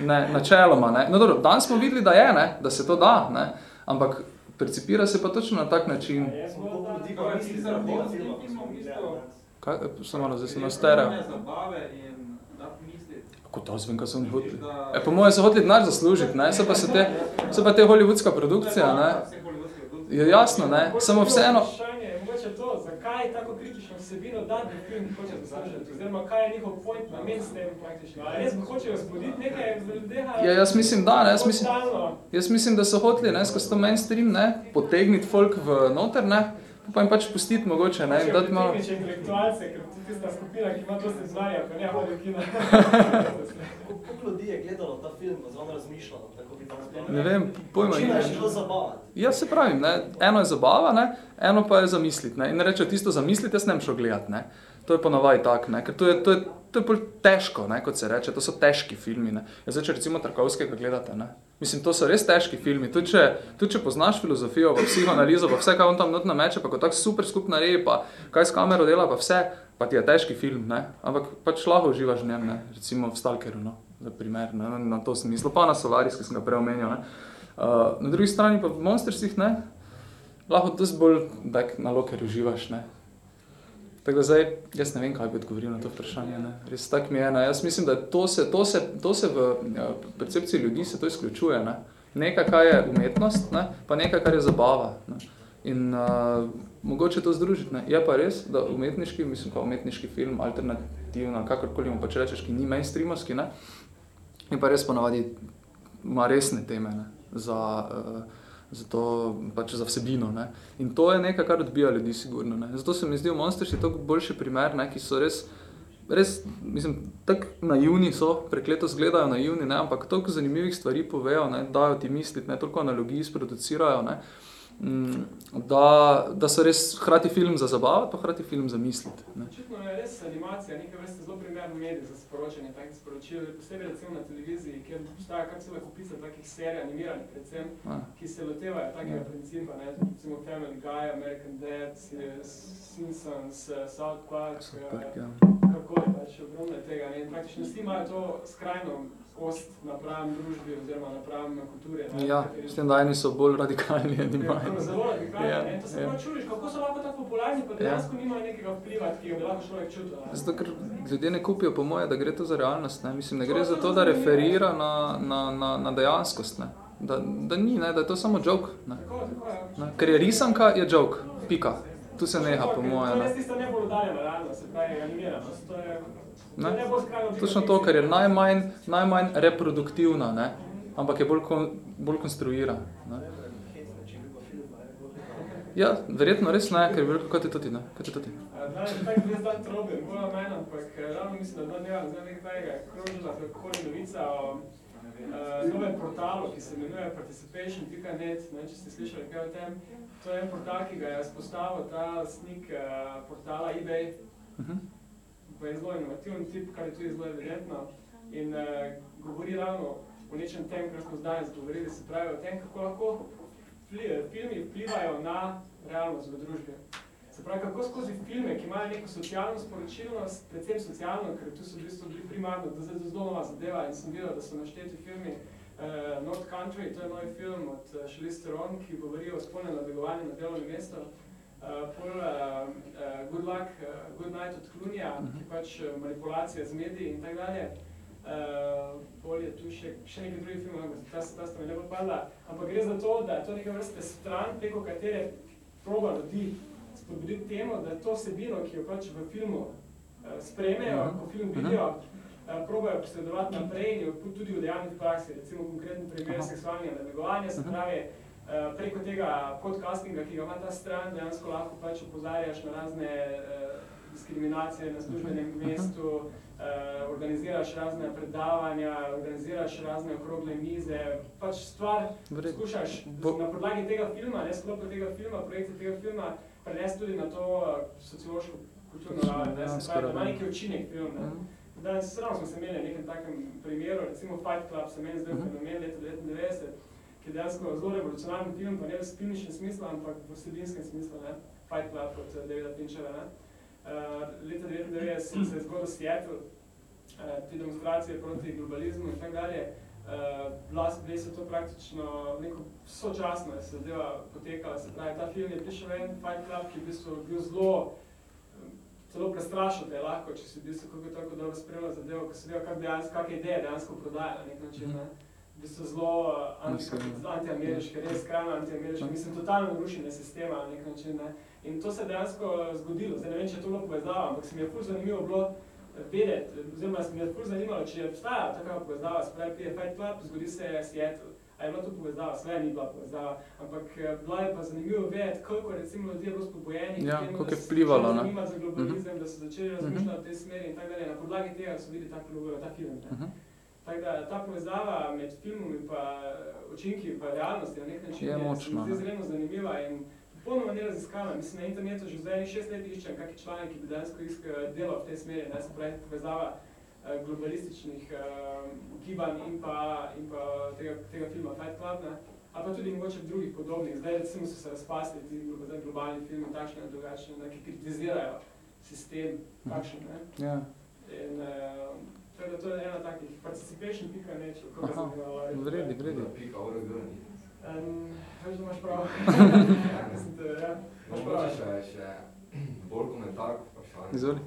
ne, načeloma, ne. No dobro, danes smo videli, da je, ne, da se to da, ne, ampak percipira se pa točno na tak način. A je Koliko zgodba? ljudi To pa je misli, tisto, da da bo bo s film, tem filmom isto. Kaj, samo malo, zdaj sem na stereo. zabave in da misliti. Kako to zvem, kaj so oni hoteli? E, po mojem so hoteli denar zaslužiti, ne, so pa se te, so pa te hollywoodska produkcija, ne. Je jasno, ne, samo vseeno, mogoče to, zakaj tako kritično vsebino dati v film hoče zaslužiti, oziroma kaj je njihov point, namen s tem praktično. Ali res hočejo spoditi nekaj v ljudeh? ali Ja, jaz mislim, da, ne, jaz mislim- jaz mislim, da so hoteli, ne, skozi to mainstream, ne, potegniti folk v noter, ne, pa jim pač pustiti mogoče, ne, dati malo, Pritegneš intelektualce, ker je tista skupina, ki ima dosti znanja, pa ne hodi v kino. Koliko ljudi je gledalo ta film, pa zelo razmišljalo, tako bi tam ne vem, pojma Večina je šlo zabavati. Ja, se pravim, ne, eno je zabava, ne, eno pa je zamisliti, ne, in reče tisto zamisliti, jaz ne bom šel gledati, ne. To je ponavadi tak, ne, ker to je, to je, to je bolj težko, ne, kot se reče, to so težki filmi, ne. Ja, zdaj, če recimo Tarkovskega gledate, ne, mislim, to so res težki filmi, tudi če, tudi če poznaš filozofijo, pa psihoanalizo, pa vse, kaj on tam not nameče, pa ko tako super skup naredi, pa kaj s kamero dela, pa vse, pa ti je težki film, ne, ampak pač lahko uživaš v njem, ne, recimo v Stalkeru, no, za primer, ne, na, to sem mislil, pa na Solaris, ki sem ga prej omenjal, ne. Uh, na drugi strani pa v Monstersih, ne, lahko dosti bolj tak na loker uživaš, ne. Tako da zdaj, jaz ne vem, kaj bi odgovoril na to vprašanje, ne. Res tak mi je, ne. Jaz mislim, da to se, to se, to se v ja, percepciji ljudi se to izključuje, ne. Nekaj, kar je umetnost, ne, pa nekaj, kar je zabava, ne. In uh, mogoče to združiti, ne. Je pa res, da umetniški, mislim, pa umetniški film, alternativna, kakorkoli mu pač rečeš, ki ni mainstreamovski, ne, je pa res ponavadi ima resne teme, ne, za, uh, za to, pač za vsebino, ne. In to je nekaj, kar odbija ljudi sigurno, ne. Zato se mi zdi v Monsters je to boljši primer, ne, ki so res, res, mislim, tako naivni so, prekleto zgledajo naivni, ne, ampak toliko zanimivih stvari povejo, ne, dajo ti misliti, ne, toliko analogij sproducirajo, ne, mm, da, da so res hkrati film za zabavati, pa hkrati film za misliti. Očitno je res animacija neke vrste zelo primeren medij za sporočanje takih sporočil, posebej recimo na televiziji, kjer obstaja kar cela kupica takih serij animiranih predvsem, A, ki se lotevajo takega Ja. principa, ne, recimo Family Guy, American Dad, Simpsons, eh, South Park, super, eh, ja. karkoli pač, ogromno je tega, ne, praktično vsi imajo to skrajno ost napram družbi oziroma napram kulturi. ne, Ja, kateri- s tem, da eni so bolj radikalni, eni Ja, manj. Zelo radikalno, Ja, ne, to se ja. čudiš, kako so lahko tako popularni, pa dejansko nimajo nekega vpliva, ki ga bi lahko človek čutil. Zato, ker ljudje ne kupijo po moje, da gre to za realnost. Ne? Mislim, ne gre za to, da referira na, na, na, na dejanskost. Ne? Da, da ni, ne? da je to samo joke. Ne? Tako, tako, ja. Ne? Ker je risanka, je joke. Pika. Tu se neha, po To moje. je res Ne? tista najbolj oddaljena realnost, se pravi animiranost. To je, to je Ne? Točno to, ker je najmanj, najmanj reproduktivna, ne? ampak je bolj, kon, bolj konstruirana. Ne? Ja, verjetno res ne, ker je veliko, kot je tudi, ne? Kot je tudi. Danes je tako res dan troben, bolj ali manj, ampak eh, ravno mislim, da dva dneva nazaj nekaj takega krožila takoli novica o uh, novem portalu, ki se imenuje participation.net, ne, če ste slišali kaj o tem. To je en portal, ki ga je spostavil ta lastnik uh, portala eBay, Uh-huh. Pa je zelo inovativen tip, kar je tudi zelo evidentno. In uh, govori ravno o nečem tem, kar smo danes govorili, se pravi o tem, kako lahko vpli- filmi vplivajo na realnost v družbi. Se pravi, kako skozi filme, ki imajo neko socialno sporočilnost, predvsem socialno, ker tu so v bistvu bili primarno, da zdaj zelo nova zadeva in sem videl, da so našteti filmi uh, North Country, to je novi film od uh, Charlize Theron, ki govori o spolnem nadlegovanju na delovnem mestu. Uh, pol uh, uh, Good Luck, uh, Good Night od Clooneyja, ki pač uh, manipulacija z mediji in tako dalje. Uh, bolje tu še, še nekaj drugih filmov, ta, ta sta mi ne popadla. Ampak gre za to, da je to neka vrste stran, preko katere proba ljudi spodbuditi temo, da to sebino, ki jo pač v filmu uh, sprejmejo, Mhm. ko film vidijo, uh, probajo posredovati naprej in jo tudi v dejavnih praksi, recimo konkreten primer seksualnega namigovanja, se Mhm. pravi, uh, preko tega podcastinga, ki ga ima ta stran, dejansko lahko pač opozarjaš na razne uh, diskriminacije na službenem Mhm. mestu, uh, organiziraš razne predavanja, organiziraš razne okrogle mize, pač stvar Vred. skušaš na podlagi tega filma, ne sklopu tega filma, projekte tega filma, prenesti tudi na to sociološko kulturno raven, ne, se pravi, da ima neki učinek film. Ne. Mhm. Danes ravno smo se imeli na nekem takem primeru, recimo Fight Club se meni zdaj Mhm. fenomen leta 99, ki je dejansko zelo revolucionarni film, pa ne v filmičnem smislu, ampak v vsebinskem smislu, ne? Fight Club od eh, Davida Finchera. Ne? Uh, leta 99 se je zgodil Seattle, uh, te demonstracije proti globalizmu in tako dalje. Uh, Blaze je to praktično neko sočasno je se zadeva potekala, se pravi, ta film je prišel ven, Fight Club, ki je v bistvu bil zelo celo prestrašil te lahko, če si bil se kako tako dobro spremljal zadevo, ko si vedel, kak dejansko, kakšne ideje dejansko prodaja na nek način. Ne? V bistvu zelo uh, anti, antiameriške, res skrajno antiameriške, mislim, totalno rušenje sistema na nek način. Ne? In to se je dejansko uh, zgodilo. Zdaj ne vem, če je to bilo povezava, ampak se mi je ful zanimivo bilo eh, vedeti, oziroma se mi je ful zanimalo, če obstaja taka povezava, se pravi, prije Fight Club, zgodi se Seattle. A je bila to povezava? Sve ni bila povezava, ampak eh, bilo je pa zanimivo vedeti, koliko recimo ljudi je bilo spobojenih, Ja, temu, da je se ne. zanimati za globalizem, da so začeli razmišljati v tej smeri in tako dalje. Na podlagi tega so videli ta, ta film. Ne. Mhm. Tako da ta povezava med filmom in pa eh, učinki pa realnosti na nek način Je močna, zdi ne. izredno zanimiva in popolnoma neraziskana. Mislim, na internetu že zdaj šest let iščem kakšen članek, ki bi dejansko iskal delo v tej smeri, ne, se pravi povezava eh, globalističnih uh, gibanj in pa, in pa tega, tega filma Fight Club, ne, ali pa tudi mogoče drugih podobnih. Zdaj recimo so se razpasli ti globalni filmi, takšni in drugačni, ne, ki kritizirajo sistem, takšen. Ne. Ja, In, uh, tako da to je ena takih participation pika neč, kako Aha, se zove. vredi, vredi. Pika ORG ni. Um, veš, da imaš prav. Ja. Mislim, da, ja, imaš prav. Še, še bolj komentar kot vprašanje. Izvoli.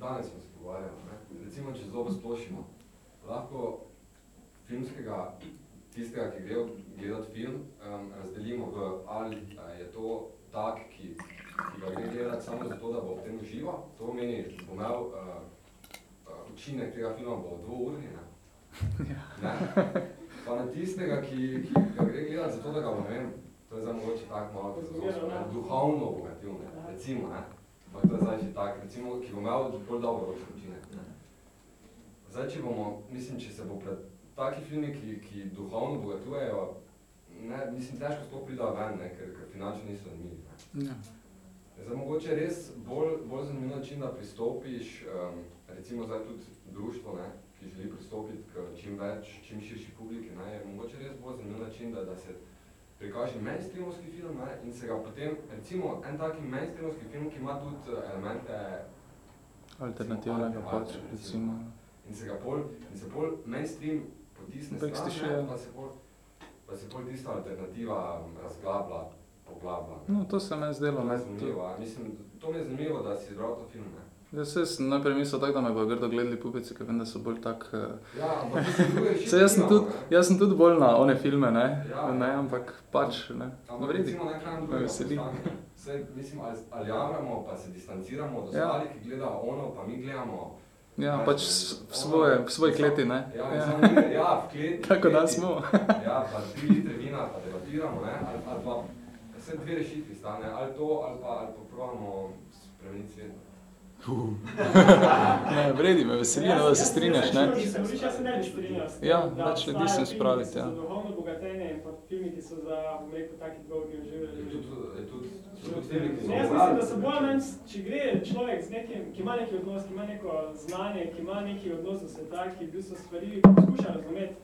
Danes smo se pogovarjali, ne? recimo, če zelo splošimo, lahko filmskega, tistega, ki gre gledati film, um, razdelimo v ali a, je to tak, ki, ki ga gre gledati samo zato, da bo v tem užival, to pomeni, bo imel uh, uh, učinek tega filma bo dvourni, ne? ne? Pa na tistega, ki, ki ga gre gledati zato, da ga bo, ne vem, to je zdaj mogoče tako malo filozofsko, ne? duhovno obogatil, ne? recimo, ne? Pa to je zdaj že tak, recimo, ki bo imel bolj dobro učinek. Ne? Zdaj, če bomo, mislim, če se bo pred taki filmi, ki, ki duhovno bogatujejo, ne, mislim, težko sploh pridejo ven, ne, ker, ker finančno niso zanimivi. Ne. Ja. Zdaj, mogoče res bolj, bolj zanimiv način, da pristopiš, um, recimo zdaj tudi društvo, ne, ki želi pristopiti k čim več, čim širši publiki, ne, je mogoče res bolj zanimiv način, da, da se prikaže mainstreamovski film ne, in se ga potem, recimo, en taki mainstreamovski film, ki ima tudi eh, elemente Alternativnega pač, recimo. in se ga pol, in se pol mainstream potisne Backstage, stran, ja. ne, pa se pol, pa se pol tista alternativa um, razglabla, poglablja. No, to se meni zdelo, To ne. je zanimivo, a mislim, to mi je zanimivo, da si izbral to film, ne. Jaz sem najprej mislil tako, da me bo grdo gledali pupici, ker vem, da so bolj tak... eh, Ja, ampak Saj jaz sem tudi, ne. jaz sem tudi bolj na one filme, ne, Ja. ne ampak pač, ne, Ampak vredi. nekaj nam Me veseli. Saj, mislim, ali, ali javramo, pa se distanciramo od Ja. ostalih, ki gledajo ono, pa mi gledamo. Ja, Pač, pač s- v svoje, v svoji kleti, ne. Ja, Ja. ja. Samo, mi- ja v kleti. Tako da smo. Ja, pa tri litre vina, pa debatiramo, ne, ali, ali pa vse dve rešitvi stane, ali to, ali pa, ali pa probamo spremeniti svet. Ne, vredi me veseli, da se strinjaš, ne. Jaz se ne bi strinjal s tem, Ja, da več ljudi obstajajo sem filmi, spraviti, ki so ja. Za duhovno bogatenje in pa filmi, ki so za, bom rekel, taki dolgi Je uživali. tudi, je tudi, so tudi filmi, ki so Ne, jaz mislim, da so bolj ali manj, če gre človek z nekim, ki ima neki odnos, ki ima neko znanje, ki ima neki odnos do sveta, ki v bistvu stvari poskuša razumeti,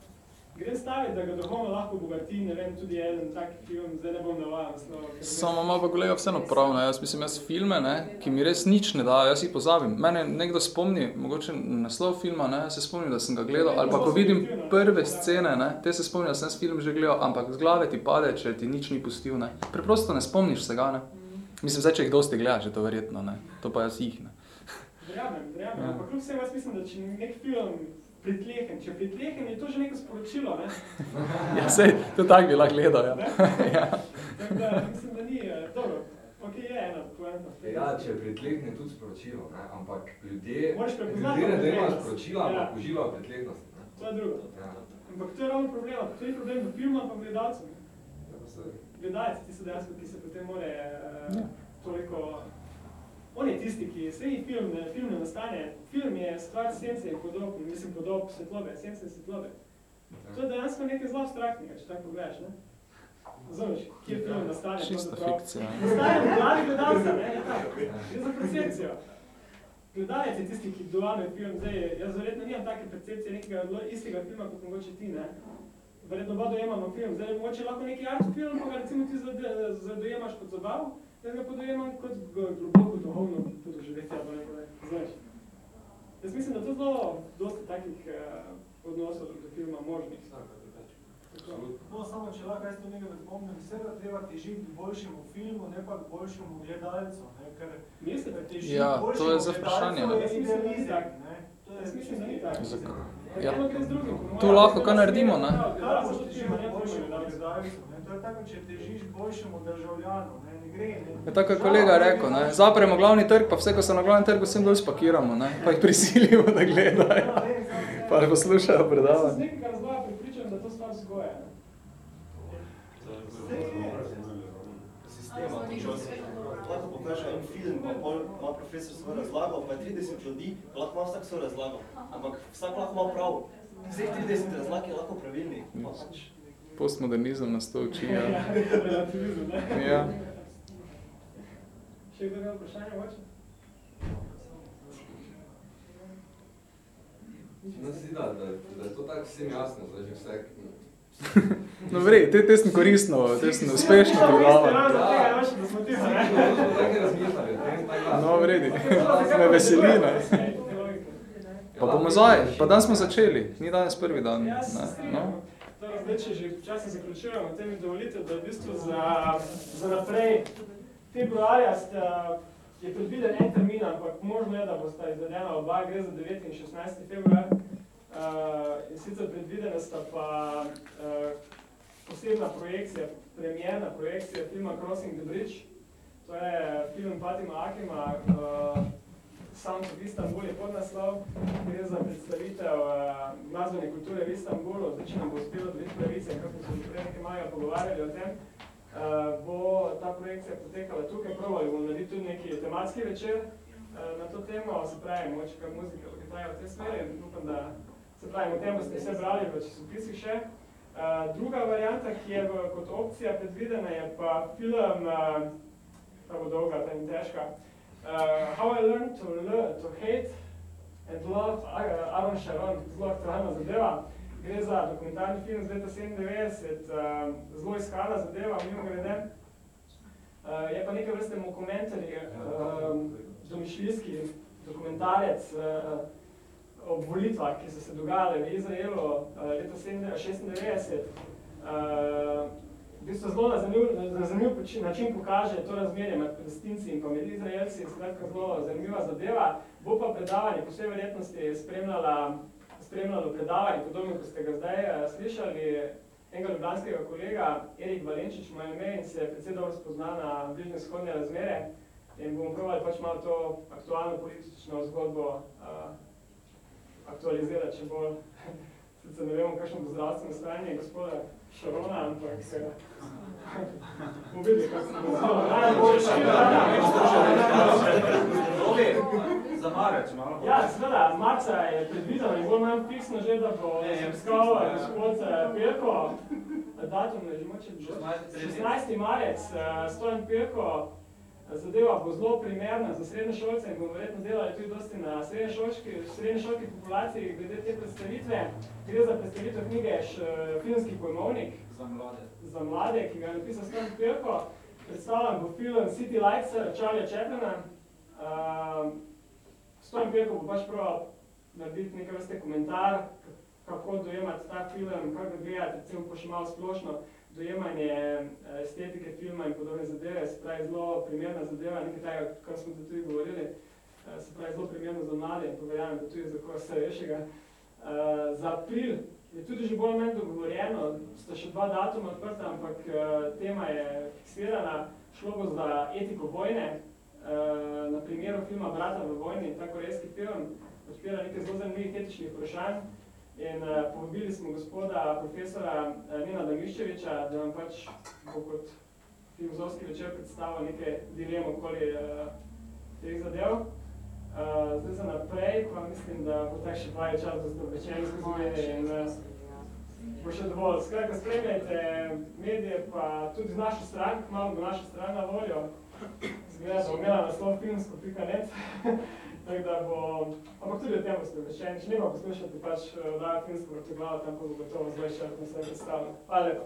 grem staviti, da ga duhovno lahko bogati, ne vem, tudi en tak film, zdaj ne bom navajal naslova. Samo ima pa kolega vseeno prav, ne, jaz mislim, jaz filme, ne, ki mi res nič ne dajo, jaz jih pozabim. Mene nekdo spomni, mogoče naslov filma, ne, se spomnim, da sem ga gledal, ali pa ko vidim prve scene, ne, te se spomnim, da sem jaz film že gledal, ampak z glave ti pade, če ti nič ni pustil, ne. Preprosto ne spomniš se ga, ne. Mislim, zdaj, če jih dosti gledaš, je to verjetno, ne. To pa jaz jih, ne. Verjamem, verjamem. Ja. Ampak kljub vsemu jaz mislim, da če nek film pritlehen, če je pritlehen, je to že neko sporočilo, ne? Ja, sej, to tako bi lahko gledal, ja. Ja. Tako da mislim, da ni, eh, dobro, ok, je ena poenta. Ja, če je pritlehne tudi sporočilo, ne? ampak ljudje, ljudje ne dojemajo pritlehnost. sporočila, Ja. ampak uživajo pritlehnosti. Ne? To je drugo. Ja. Ampak to je ravno problem, to ni problem v filmu, ampak gledalcu. ne. Ja. Gledalci, ti so dejansko, ki se potem more Ja. uh, toliko... On je tisti, ki sej film, ne, film ne nastane. Film je stvar sence in podob, mislim podob svetlobe, sence in svetlobe. To je dejansko nekaj zelo abstraktnega, če tako pogledaš, ne? Razumeš, kje film nastane? Čista pravzaprav? fikcija. Nastane v glavi gledalca, ne? je. Gre za percepcijo. Gledalec je tisti, ki dojame film. Zdaj, jaz verjetno nimam take percepcije nekega istega filma, kot mogoče ti, ne? Verjetno oba dojemamo film. Zdaj, mogoče lahko neki art film, pa ga recimo ti zadojemaš kot zabavo, jaz ga pa dojemam kot globoko duhovno podoživetje, ali neko ne. Znaš. Jaz mislim, da to je zelo dosti takih uh, odnosov do filma možnih. No, samo če lahko jaz to nekaj spomnim, seveda treba težiti k boljšemu filmu, ne pa k boljšemu gledalcu, ne, ker Mislite? težiti Ja, k to boljšemu je zdaj vprašanje, ne. Jaz mislim, da ni tak. ne. To je, Jaz mislim, da ni tako. Zakaj? Ja. Tu lahko kaj naredimo, ne? Ne ne. Je tako, ne, ne ne. Ja, tako je kolega rekel, ne, zapremo glavni trg, pa vse, ko so na glavnem trgu, vsem dol spakiramo, ne, pa jih prisilimo, da gledajo, pa poslušajo Jaz sem z predavanje. nekega razloga pripričan, da to stvar vzgoje. Ne. Sistema, lahko pokaže en film, pa pol ima profesor svojo razlago, pa je 30 ljudi, pa lahko ima vsak svojo razlago. Ampak vsak lahko ima prav. Vseh 30 razlag je lahko pravilni. Pač Postmodernizem nas to uči, ja. Relativizem, ne? Ja. Še kdo ima vprašanje, moče? No, zdi, da, da, da je to tako vsem jasno, zdaj že vse. No, vrej, te, te sem koristno, te sem uspešno tiho, No. No, vredi, me veseli, ne. Pa bomo zdaj, pa dan smo začeli, ni danes prvi dan, ne, no. Zdaj, če že počasi zaključujemo, potem mi dovolite, da v bistvu za, za naprej februarja sta, je predviden en termin, ampak možno je, da bosta izvedena oba, gre za 9. in 16. februar. Uh, in sicer predvidena sta pa uh, posebna projekcija, premierna projekcija filma Crossing the Bridge. To je film Fatima Akima, uh, Sounds of Istanbul je podnaslov, gre za predstavitev uh, glasbene kulture v Istanbulu, zdaj če nam bo uspelo dobiti pravice, kako že prej nekaj malega pogovarjali o tem, uh, bo ta projekcija potekala tukaj, probali bomo narediti tudi neki tematski večer uh, na to temo, se pravi, moče kar muzika, ki v tej smeri, upam, da se pravi, o tem boste vse brali v časopisih še. Uh, druga varianta, ki je v, kot opcija predvidena, je pa film, uh, ta bo dolga, ta in težka, uh, How I Learned to, learn, to Hate and Love uh, Aaron Sharon, zelo aktualna zadeva. Gre za dokumentarni film z leta 97, uh, zelo iskala zadeva, mimo grede. Uh, je pa nekaj vrste dokumentarij, uh, domišljijski dokumentarec uh, ob volitvah, ki so se dogajale v Izraelu uh, leta 96. Uh, v bistvu zelo na zanimiv, na zanimiv način pokaže to razmerje med palestinci in pa med Izraelci, skratka zelo zanimiva zadeva. Bo pa predavanje po vsej verjetnosti spremljala, spremljalo predavanje, podobno kot ste ga zdaj uh, slišali, enega ljubljanskega kolega, Erik Valenčič, moje ime in se precej dobro spozna na bližnje vzhodne razmere in bomo probali pač malo to aktualno politično zgodbo uh, aktualizirati, če bolj. Sicer ne vemo, kakšno bo zdravstveno stanje gospoda Šarona, ampak se bomo videli, kako se bo zelo. Za marec malo. Ja, seveda, marca je predvideno in bolj manj fiksno že, da bo Ne, ja, obiskal gospod Pirko. Datum je že moče 16. 16. marec, eh, Stojan Pirko. Zadeva bo zelo primerna za srednje šolce in bomo verjetno delali tudi dosti na srednješolski, srednješolski populaciji glede te predstavitve. Gre za predstavitev knjige š, Filmski pojmovnik Za mlade. za mlade, ki ga je napisal Stan Pirko. Predstavljam bo film City Lights Charlie Chaplina. Uh, Stan Pirko bo pač prav narediti nekaj vrste komentar, kako dojemati ta film, kako ga gledati, recimo pa še malo splošno dojemanje eh, estetike filma in podobne zadeve, se pravi zelo primerna zadeva, nekaj tega, kar smo tudi govorili. uh, se pravi zelo primerno za mlade in povedano, da tudi za koga starejšega. Uh, za april je tudi že bolj meni dogovorjeno, sta še dva datuma odprta, ampak tema je fiksirana, šlo bo za etiko vojne, na primeru filma Brata v vojni, ta korejski film, odpira nekaj zelo zanimivih etičnih vprašanj, In uh, povabili smo gospoda profesora uh, Nina Damiščeviča, da nam pač bo kot filozofski večer predstavil nekaj dilem okoli uh, teh zadev. Uh, zdaj za naprej, pa mislim, da bo tak še pravi čas, da ste večeri medije in uh, bo še dovolj. Skratka, spremljajte medije, pa tudi našo stran, malo bo naša stran na voljo. Zgleda, da bo imela naslov filmsko.net. Tako da bo, ampak tudi o tem boste obveščeni, če nema poslušati pač oddaja filmsko vrtoglava, tam pa bo gotovo zveščati na sve predstavljeno. Hvala lepa.